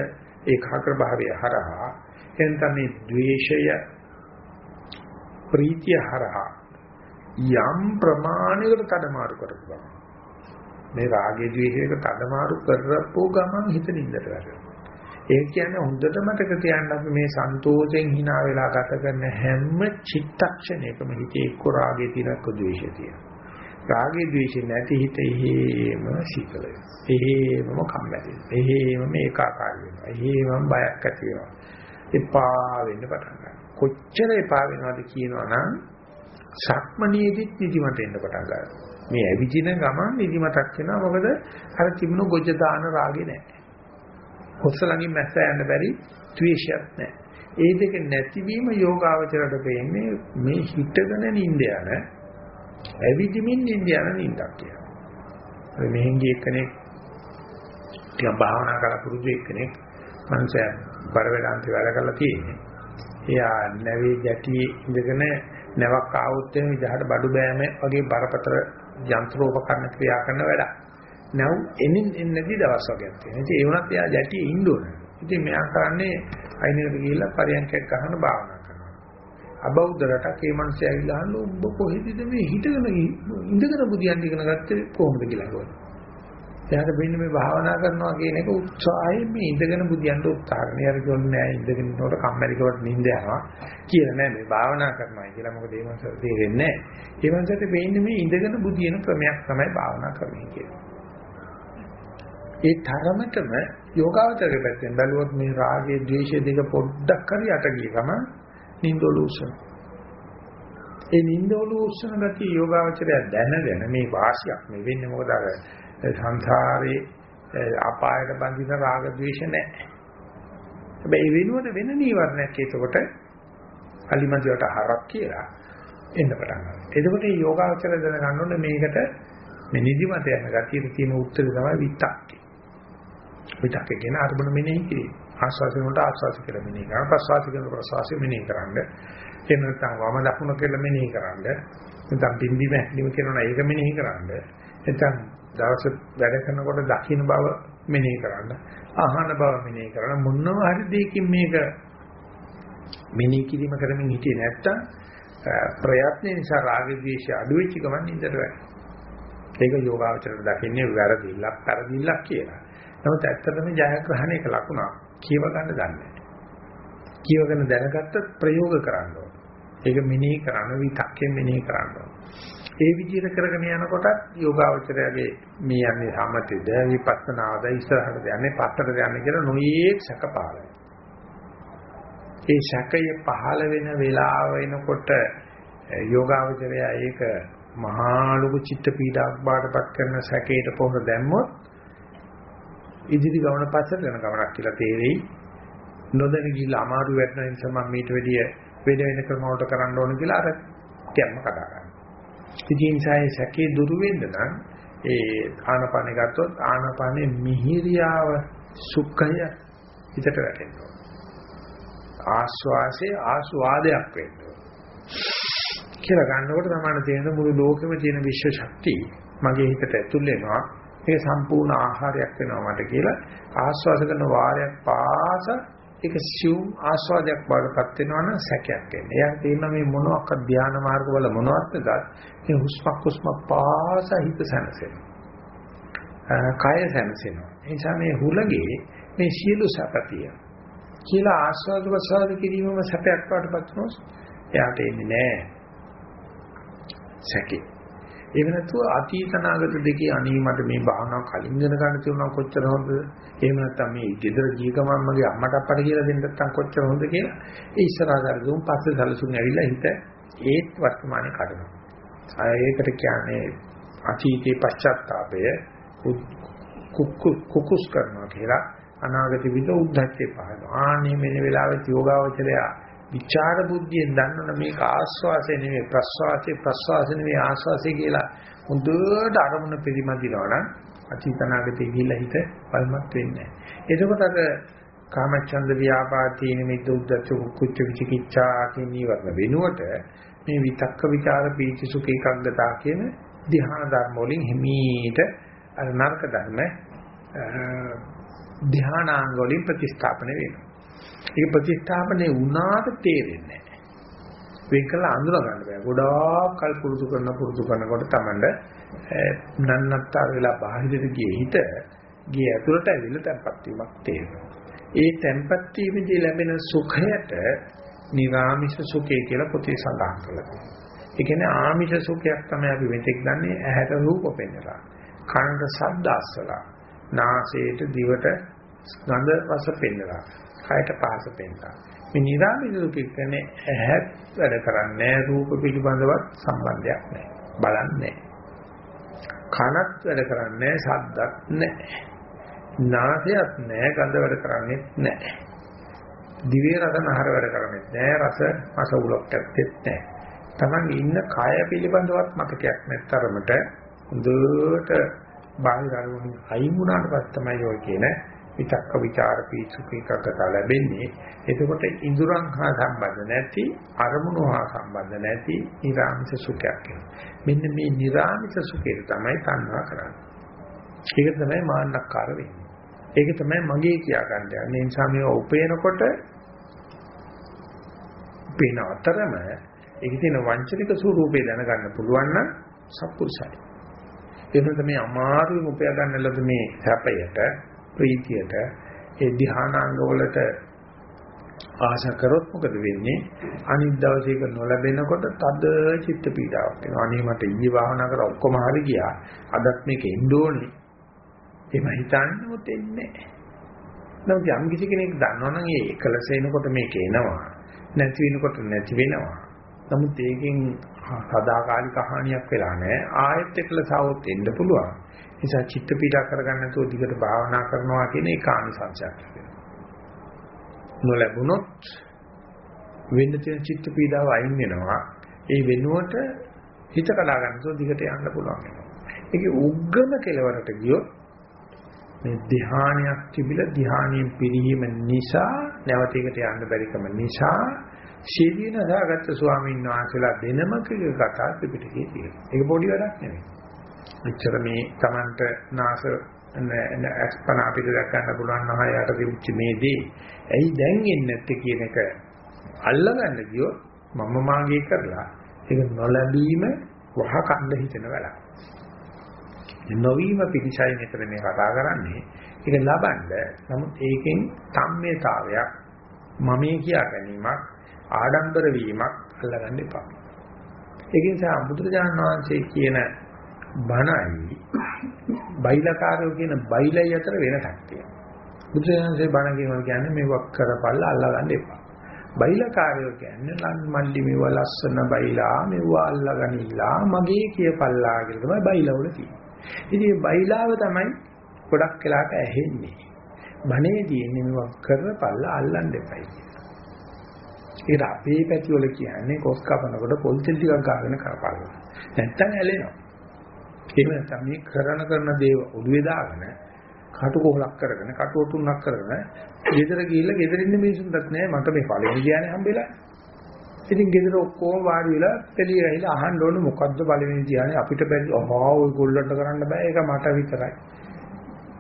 ඒකාග්‍ර භාවය හරහා. එතන මේ ද්වේෂය ප්‍රීතිය හරහා යම් ප්‍රමාණයකට තඩමාරු කරපුවා මේ රාගයේ ද්වේෂයක තඩමාරු කරපුව ගමන් හිත නින්දට වැටෙනවා. ඒ කියන්නේ හොඳට මතක තියාගන්න අපි මේ සන්තෝෂයෙන් hina වෙලා ගත කරන හැම චිත්තක්ෂණයකම හිතේ එක්ක රාගයේ තියෙන එක්ක ද්වේෂය තියෙනවා රාගේ ද්වේෂේ නැති හිත එහෙම සීතල වෙනවා. එහෙමම කම්මැලි වෙනවා. එහෙමම ඒකාකාරී වෙනවා. එහෙමම බයක් ඇති වෙනවා. එපා වෙන්න පටන් ගන්නවා. කොච්චර එපා වෙනවද කියනවනම් සක්මණේදිත් නිදිමත එන්න පටන් ගන්නවා. මේ ඇවිදින ගමන් නිදිමතක් වෙනවා. මොකද අර තිබුණු ගොජ දාන රාගේ නැහැ. හොස්ස ළඟින් මැස්ස යන්න බැරි ද්වේෂයක් නැහැ. ඒ දෙක නැතිවීම යෝගාවචරයට වෙන්නේ මේ හිතගෙන නිින්ද යන ඇවිදිමින් ඉන්දියාන නින්දක් කියලා. අර මෙහෙන් ගිය කෙනෙක් ටිකක් භාවනා කරලා පුරුදු එක්කෙනෙක් මංසය බර වේදාන්තේ වැඩ කරලා තියෙන්නේ. එයා නැවේ ජැටියේ ඉඳගෙන නැවක් ආවොත් එන විදිහට බඩු බෑම වගේ බරපතල යන්ත්‍රෝපකරණ ක්‍රියා කරන වැඩක්. නැව් එනින් එන්නේදී දවස් වගේක් තියෙනවා. ඉතින් ඒ වුණත් එයා ජැටියේ ඉන්න ඕනේ. ඉතින් මෙයා කරන්නේ අයිනෙකට ගිහිල්ලා පරියන්කයක් ගන්න භාවනා අබෞද්ධ රටක් ඒ මිනිස්සු ඇවිල්ලා අහන උඹ කොහෙදද මේ හිටගෙන ඉඳගෙන බුදියන් ඉගෙන ගත්තේ කොහොමද කියලා අහනවා. එයාට වෙන්නේ මේ භාවනා කරනවා කියන එක උත්සාහයෙන් මේ ඉඳගෙන බුදියන්ට උත්සාහ කරන. යාර කියන්නේ නෑ ඉඳගෙන ඉන්නකොට කම්මැලිකවට නිින්ද යනවා කියලා නෑ මේ භාවනා කරනවා කියලා. මොකද ඒ මනසට තේරෙන්නේ නෑ. ඒ මනසට වෙන්නේ මේ ඉඳගෙන බුදියන ක්‍රමයක් තමයි භාවනා කරන්නේ කියලා. ඒ තරමටම යෝගාවචරයේ පැත්තෙන් බැලුවොත් මේ රාගය, ද්වේෂය දෙක පොඩ්ඩක් හරි යට ගිය ගමන් නින්දවල උස්සන. ඒ නින්දවල උස්සන ගතිය යෝගාවචරය දැනගෙන මේ වාසියක් මේ වෙන්නේ මොකද අර සංසාරේ අපායට බඳින රාග ద్వේෂ නැහැ. හැබැයි ඒ වෙනුවට වෙන නීවරණයක් ඒකට අලිමදියට හරක් කියලා එන්න පටන් ගන්නවා. එතකොට මේ යෝගාචර දැනගන්න ඕනේ මේකට මේ නිදිමත යන ගතියේ තියෙන උත්තරය තමයි විතක්කේ. විතක්කේ කියන අරමුණ මෙනෙහි කිරීම. ආස්වාසයෙන් උන්ට ආස්වාස කියලා මෙනෙහි කරනවා. ප්‍රසවාස කියන ප්‍රසවාසය මෙනෙහි කරන්න. එහෙම නැත්නම් වම දකුණ කියලා මෙනෙහි කරන්න. නැත්නම් බිම්බි මැක්ලිම කියනවා ඒක මෙනෙහි කරන්න. නැත්නම් දවස් වැඩ කරනකොට දකින්න බව මෙනෙහි කරන්න. අහන බව මෙනෙහි කරන්න. මොනවා හරි දෙයකින් මේක මෙනෙහි කිරීම කරමින් හිටියේ නැත්තම් ප්‍රයත්න නිසා රාග ద్వේෂය අඩු වෙච්ච ගමන් නින්දට වැටෙනවා. ඒක යෝගාවචරයට දකින්නේ වැරදිල්ලක්, පරදිල්ලක් කියලා. නමුත් ඇත්තටම ජයග්‍රහණයක ලකුණක් කියව ගන්න දන්නේ කියවගෙන දැනගත්තත් ප්‍රයෝග කරන්න ඕන. ඒක මෙනෙහි කරන විතක්යෙන් මෙනෙහි කරන්න ඕන. ඒ විදිහට කරගෙන යනකොට යෝගාවචරයගේ මේ යන්නේ සමතේද විපස්සනාද ඉස්සරහට යන්නේ පස්සට යන්නේ කියලා නොයේක් සැකපාලයි. ඒ ශකය පහළ වෙන වෙලාව වෙනකොට යෝගාවචරය ඒක මහා ලොකු චිත්ත පීඩාවක් බාටපත් කරන සැකයට පොහොර දැම්මොත් ඉදිරි ගමන පස්සට යන ගමනක් කියලා තේරෙයි නොදැන ගිහිල්ලා අමාරු වෙන්න නිසා මම මීට වැඩිය වෙන වෙන ක්‍රම වලට කරන්න ඕන කියලා අර කැම්ම කතා කරනවා. ඉතින් ඒ සැකේ දුරු වෙන්න නම් ඒ ආනපානෙ ගත්තොත් ආනපානෙ මිහිරියාව සුඛය හිතට වැටෙනවා. ආස්වාසේ ආස්වාදයක් වෙන්න කියලා ගන්නකොට තමයි තේරෙන මුළු ලෝකෙම තියෙන විශ්ව ශක්තිය මගේ හිතට ඇතුල් වෙනවා ඒක සම්පූර්ණ ආහාරයක් වෙනවා මට කියලා ආස්වාද කරන වාරයක් පාස ඒක සිව් ආස්වාදයක් බවටපත් වෙනවා නම් සැකයක් එන්නේ. එයා තේරෙනවා මේ මොනවාක් ධානා මාර්ගවල මොනවත්ද මේ හුස්මක් හුස්මක් පාස හිත සැනසෙනවා. කය සැනසෙනවා. ඒ නිසා මේ හුලගේ මේ සියලු සැපතිය කියලා ආස්වාද ප්‍රසාද කිරීමම සැපයක් වඩපත් වුණොත් එයාට එන්නේ නැහැ සැකේ ඒක නැතුව අතීත නාගත දෙකේ අනී මට මේ භාවනාව කලින් ඉගෙන ගන්න තියුණා කොච්චර හොඳද? එහෙම නැත්නම් මේ ගෙදර ජී ගමන් මගේ අම්මට අප්පට කියලා දෙන්න නැත්නම් කොච්චර හොඳ කියලා. ඒ ඉස්සරහා කරගුම් පස්සේ සැලසුම් ඇවිල්ලා හිත ඒත් වර්තමානයේ කඩනවා. ඒකට කියන්නේ අතීතේ පශ්චාත්තාපය කුකුස් කරනවා කියලා අනාගත විද උද්දච්චේ පහළ. ආනේ මෙන්න වෙලාවේ යෝගාවචරය විචාර බුද්ධියෙන් දන්නවනේ මේක ආස්වාසය නෙමෙයි ප්‍රස්වාසය ප්‍රස්වාසය නෙමෙයි ආස්වාසය කියලා හොඳට අරමුණ පිළිමදිනවා නම් අතීතනාගතේ ගිහිල්ලා හිත පල්මත් වෙන්නේ නැහැ. එතකොට අර කාමච්ඡන්ද ව්‍යාපාදී නිමිත්ත උද්දච්ච කුච්ච විචිකිච්ඡා කියන නීවරණ වෙනුවට මේ විතක්ක ਵਿਚාර පීචි සුඛ ඒකග්ගතා කියන ධ්‍යාන ධර්ම වලින් හිමීට අර නරක ධර්ම ධානාංග වලින් ප්‍රතිස්ථාපන වෙනවා. ඒක ප්‍රතිස්ථාපනේ වුණාට තේරෙන්නේ නැහැ. වෙන් කළා අඳුර ගන්න බෑ. ගොඩාක් කල් පුරුදු කරන පුරුදු කරනකොට තමයි නන්නත්තර වෙලා බාහිරට ගියේ හිත ගිය ඇතුළට ඇවිල්ලා තැම්පත් වීමක් තේරෙනවා. ඒ තැම්පත් වීමේදී ලැබෙන සුඛයට නිරාමිෂ සුඛය කියලා පොතේ සඳහන් කරලා තියෙනවා. ඒ කියන්නේ ආමිෂ සුඛයක් තමයි අපි මෙතෙක් දන්නේ ඇහැට රූප පෙන්නලා. කනට ශබ්ද අස්සලා. නාසයට දිවට ගඳ රස පෙන්නලා කයට පහස පෙන්නලා මේ නිරාමිස දුක කියන්නේ ඇහත් වැඩ කරන්නේ රූප පිළිබඳවත් සම්බන්ධයක් නැහැ. බලන්නේ කනත් වැඩ කරන්නේ ශබ්දත් නැහැ. නාසයත් නැහැ ගඳ වැඩ කරන්නේ නැහැ. දිවේ රස නහර වැඩ කරන්නේ නැහැ රස රස උලක් ඇත්තෙත් නැහැ. තමන් ඉන්න කය පිළිබඳවත් මතකයක් නැත්තරමට හොඳට බාහිර අරමුණු අයින් වුණාට පස්සේ තමයි ඔය කියන විතක්ක ਵਿਚාර පීචුකීකකත ලැබෙන්නේ. එතකොට ඉඳුරන් හා සම්බන්ධ නැති අරමුණු හා සම්බන්ධ නැති නිරාමිෂ සුඛයක් මෙන්න මේ නිරාමිෂ සුඛය තමයි තණ්හා කරන්නේ. ඒක තමයි මාන්නක්කාර වෙන්නේ. ඒක තමයි මගේ කියා ගන්න යන්නේ. ඒ නිසා මේව උපේනකොට උපේන අතරම ඒකේ තියෙන වංචනික ස්වරූපය දැනගන්න පුළුවන් නම් සත්පුරුෂයි. එතකොට මේ අමාරුවෙන් උපයා ගන්න ලද මේ සැපයට ප්‍රීතියට ඒ ධානාංග වලට ආශා කරොත් මොකද වෙන්නේ? අනිත් දවසේක නොලැබෙනකොට තද චිත්ත පීඩාවක් එනවා. අනේ මට ඊයේ භාවනා කරලා ඔක්කොම හරි ගියා. අදත් මේක එන්න ඕනේ. එහෙම හිතන්නොත් එන්නේ නැහැ. යම් කිසි කෙනෙක් දන්නවනම් ඒ එකලස එනකොට මේක එනවා. නැති වෙනකොට නැති වෙනවා. නමුත් ඒකෙන් සදාකාලික හානියක් වෙලා නැහැ. ආයෙත් එකලසවොත් එන්න පුළුවන්. නිසා චිත්ත පීඩා කරගන්න නැතුව දිගට භාවනා කරනවා කියන එක ආනිසංසයක් වෙනවා. නොලැබුණොත් වෙන්න තියෙන චිත්ත පීඩාව අයින් වෙනවා. ඒ වෙනුවට හිත කඩා ගන්නතෝ දිගට යන්න පුළුවන් වෙනවා. ඒකේ උග්ගම කෙලවරට ගියොත් මේ ධ්‍යානයක් තිබිලා ධ්‍යානියෙන් පිරීම නිසා නැවත ඒකට යන්න බැරිකම නිසා ශීදීන දාගත්ත ස්වාමීන් වහන්සේලා දෙනම කතා ත්‍රිපිටකයේ තියෙනවා. ඒක පොඩි වැඩක් නෙවෙයි. එච්චර මේ Tamanට නාස අස්පන අපිට දැක් ගන්න පුළුවන් නැහැ යට තිබුච්ච මේ දේ. ඇයි දැන් එන්නේ නැත්තේ කියන එක අල්ලගන්න ගියොත් මම මාගේ කරලා ඒක නොලැබීම වහ කන්න හිතෙන වැඩක්. නොවීම පිටිසයි මෙතන මේ කතා කරන්නේ. ඒක ලබන්න. නමුත් ඒකෙන් සම්මේතාවයක් මමේ කියා ගැනීමක් ආඩම්බර වීමක් අල්ලගන්න එපා. ඒක නිසා බුදුරජාණන් වහන්සේ කියන බණයි බයිලකාරයෝ කියන බයිලයි අතර වෙනසක් තියෙනවා. බුදුරජාණන්සේ බණ කියනවා කියන්නේ මේවක් කරපල්ලා අල්ලගන්න එපා. බයිලකාරයෝ කියන්නේ ලන් මල්ලි මේව ලස්සන බයිලා මේව අල්ලගනිලා මගේ කියපල්ලා කියලා තමයි බයිලවල තියෙන්නේ. ඉතින් බයිලාව තමයි ගොඩක් වෙලාට ඇහෙන්නේ. බණේ තියෙන්නේ මේව කරපල්ලා අල්ලන්න එපයි කියලා. ඒක අපේ පැති වල කියන්නේ කොස් කපනකොට පොල් තෙල් ටිකක් ගාගෙන කරපල්ලා. නැත්තම් ඇලෙනවා. එහෙම නැත්නම් මේ කරන කරන දේ ඔළුවේ දාගෙන කටුකොහලක් කරගෙන කටුවටුන්නක් කරගෙන ගෙදර ගිහිල්ලා ගෙදර ඉන්න මිනිස්සුන්ටත් නෑ මට මේ පළවෙනි ධ්‍යානෙ හම්බෙලා. ඉතින් ගෙදර ඔක්කොම වාඩි වෙලා පෙළිය ගහලා අහන්න ඕනේ මොකද්ද පළවෙනි ධ්‍යානෙ අපිට බැරි අහා ඔය ගොල්ලන්ට කරන්න බෑ ඒක මට විතරයි.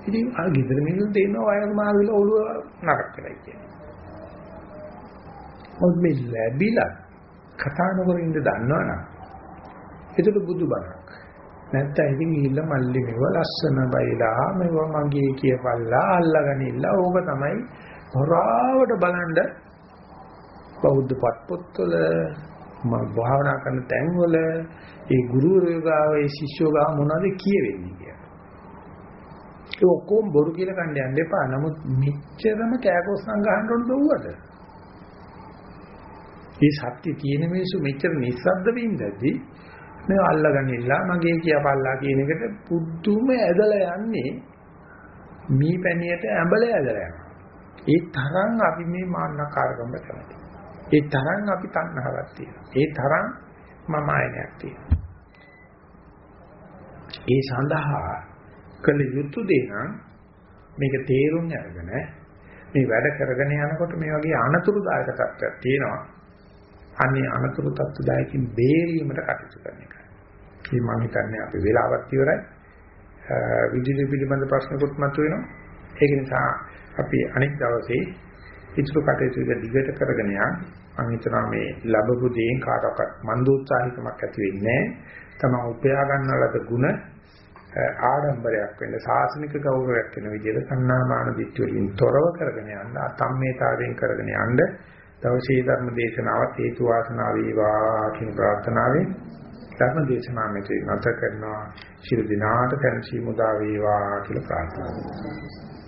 ඉතින් අර ගෙදර මිනිස්සුන් තේනවා වයර් මාර වෙලා ඔළුව නරක කරයි කියන්නේ. මොකද මේ ලැබිලා කතා නොකර ඉඳ දන්නවනම් ඒකට බුදුබණක් නැත්තම් ඉතින් ගිහිල්ලා මල්ලි මෙව ලස්සන බයිලා මෙව මගේ කියපල්ලා අල්ලගනින්න ඕක තමයි හොරාවට බලන්න බෞද්ධ පොත්වල මම භාවනා කරන තැන්වල ඒ ගුරුවරයෝ ගාව ඒ ශිෂ්‍යෝ ගාව මොනවද කියවෙන්නේ කියලා. ඒ ඔක්කොම බොරු කියලා කණ්ඩ යන්න එපා. නමුත් මෙච්චරම කෑකොස්සන් ගහන්න ඕන දවුවට. මේ සත්‍ය තියෙන මිනිස්සු මෙච්චර නිස්සද්ද වෙින්දදී මේ අල්ලගනිලා මගේ කියපල්ලා කියන එකට පුදුම ඇදලා යන්නේ මී පැණියට ඇඹල ඇදලා යනවා. ඒ තරම් අපි මේ මාන්නකාරකම කරනවා. ඒ තරම් අපි තණ්හාවක් තියෙනවා. ඒ තරම් මම ආයනයක් තියෙනවා. ඒ සඳහා කළ යුතු දේ නම් මේක තේරුම් අරගෙන මේ වැඩ කරගෙන යනකොට මේ වගේ අනතුරුදායක තත්ත්වයක් තියෙනවා. අන්නේ අනතුරු තත්ත්වදායකින් බේරීමට කටයුතු කරන එක. මේ මම හිතන්නේ අපි වෙලාවත් ඉවරයි. විදුලි පිළිබඳ ප්‍රශ්නකුත් මතුවෙනවා. ඒක නිසා අපි අනෙක් දවසේ ඉතුරු කටයුතු දිගට කරගෙන යන්න මම හිතනවා මේ ලැබපු දේෙන් කාටවත් මන්දෝත්සාහිකමක් ඇති වෙන්නේ නැහැ. තමන් උපයා ගන්නලද ಗುಣ ආඩම්බරයක් වෙන්න සාසනික ගෞරවයක් වෙන විදිහට සන්නාමාන දිට්ඨිය වලින් තොරව කරගෙන යන්න අතම්මේතාවෙන් කරගෙන යන්න දවසේ ධර්ම දේශනාවත් හේතු වාසනා වේවා කියන ප්‍රාර්ථනාවෙන් ධර්ම දේශනාව මෙතන නැත කරනවා. ශිරු දිනාට දැන් සීමුදා වේවා කියලා ප්‍රාර්ථනා කරනවා.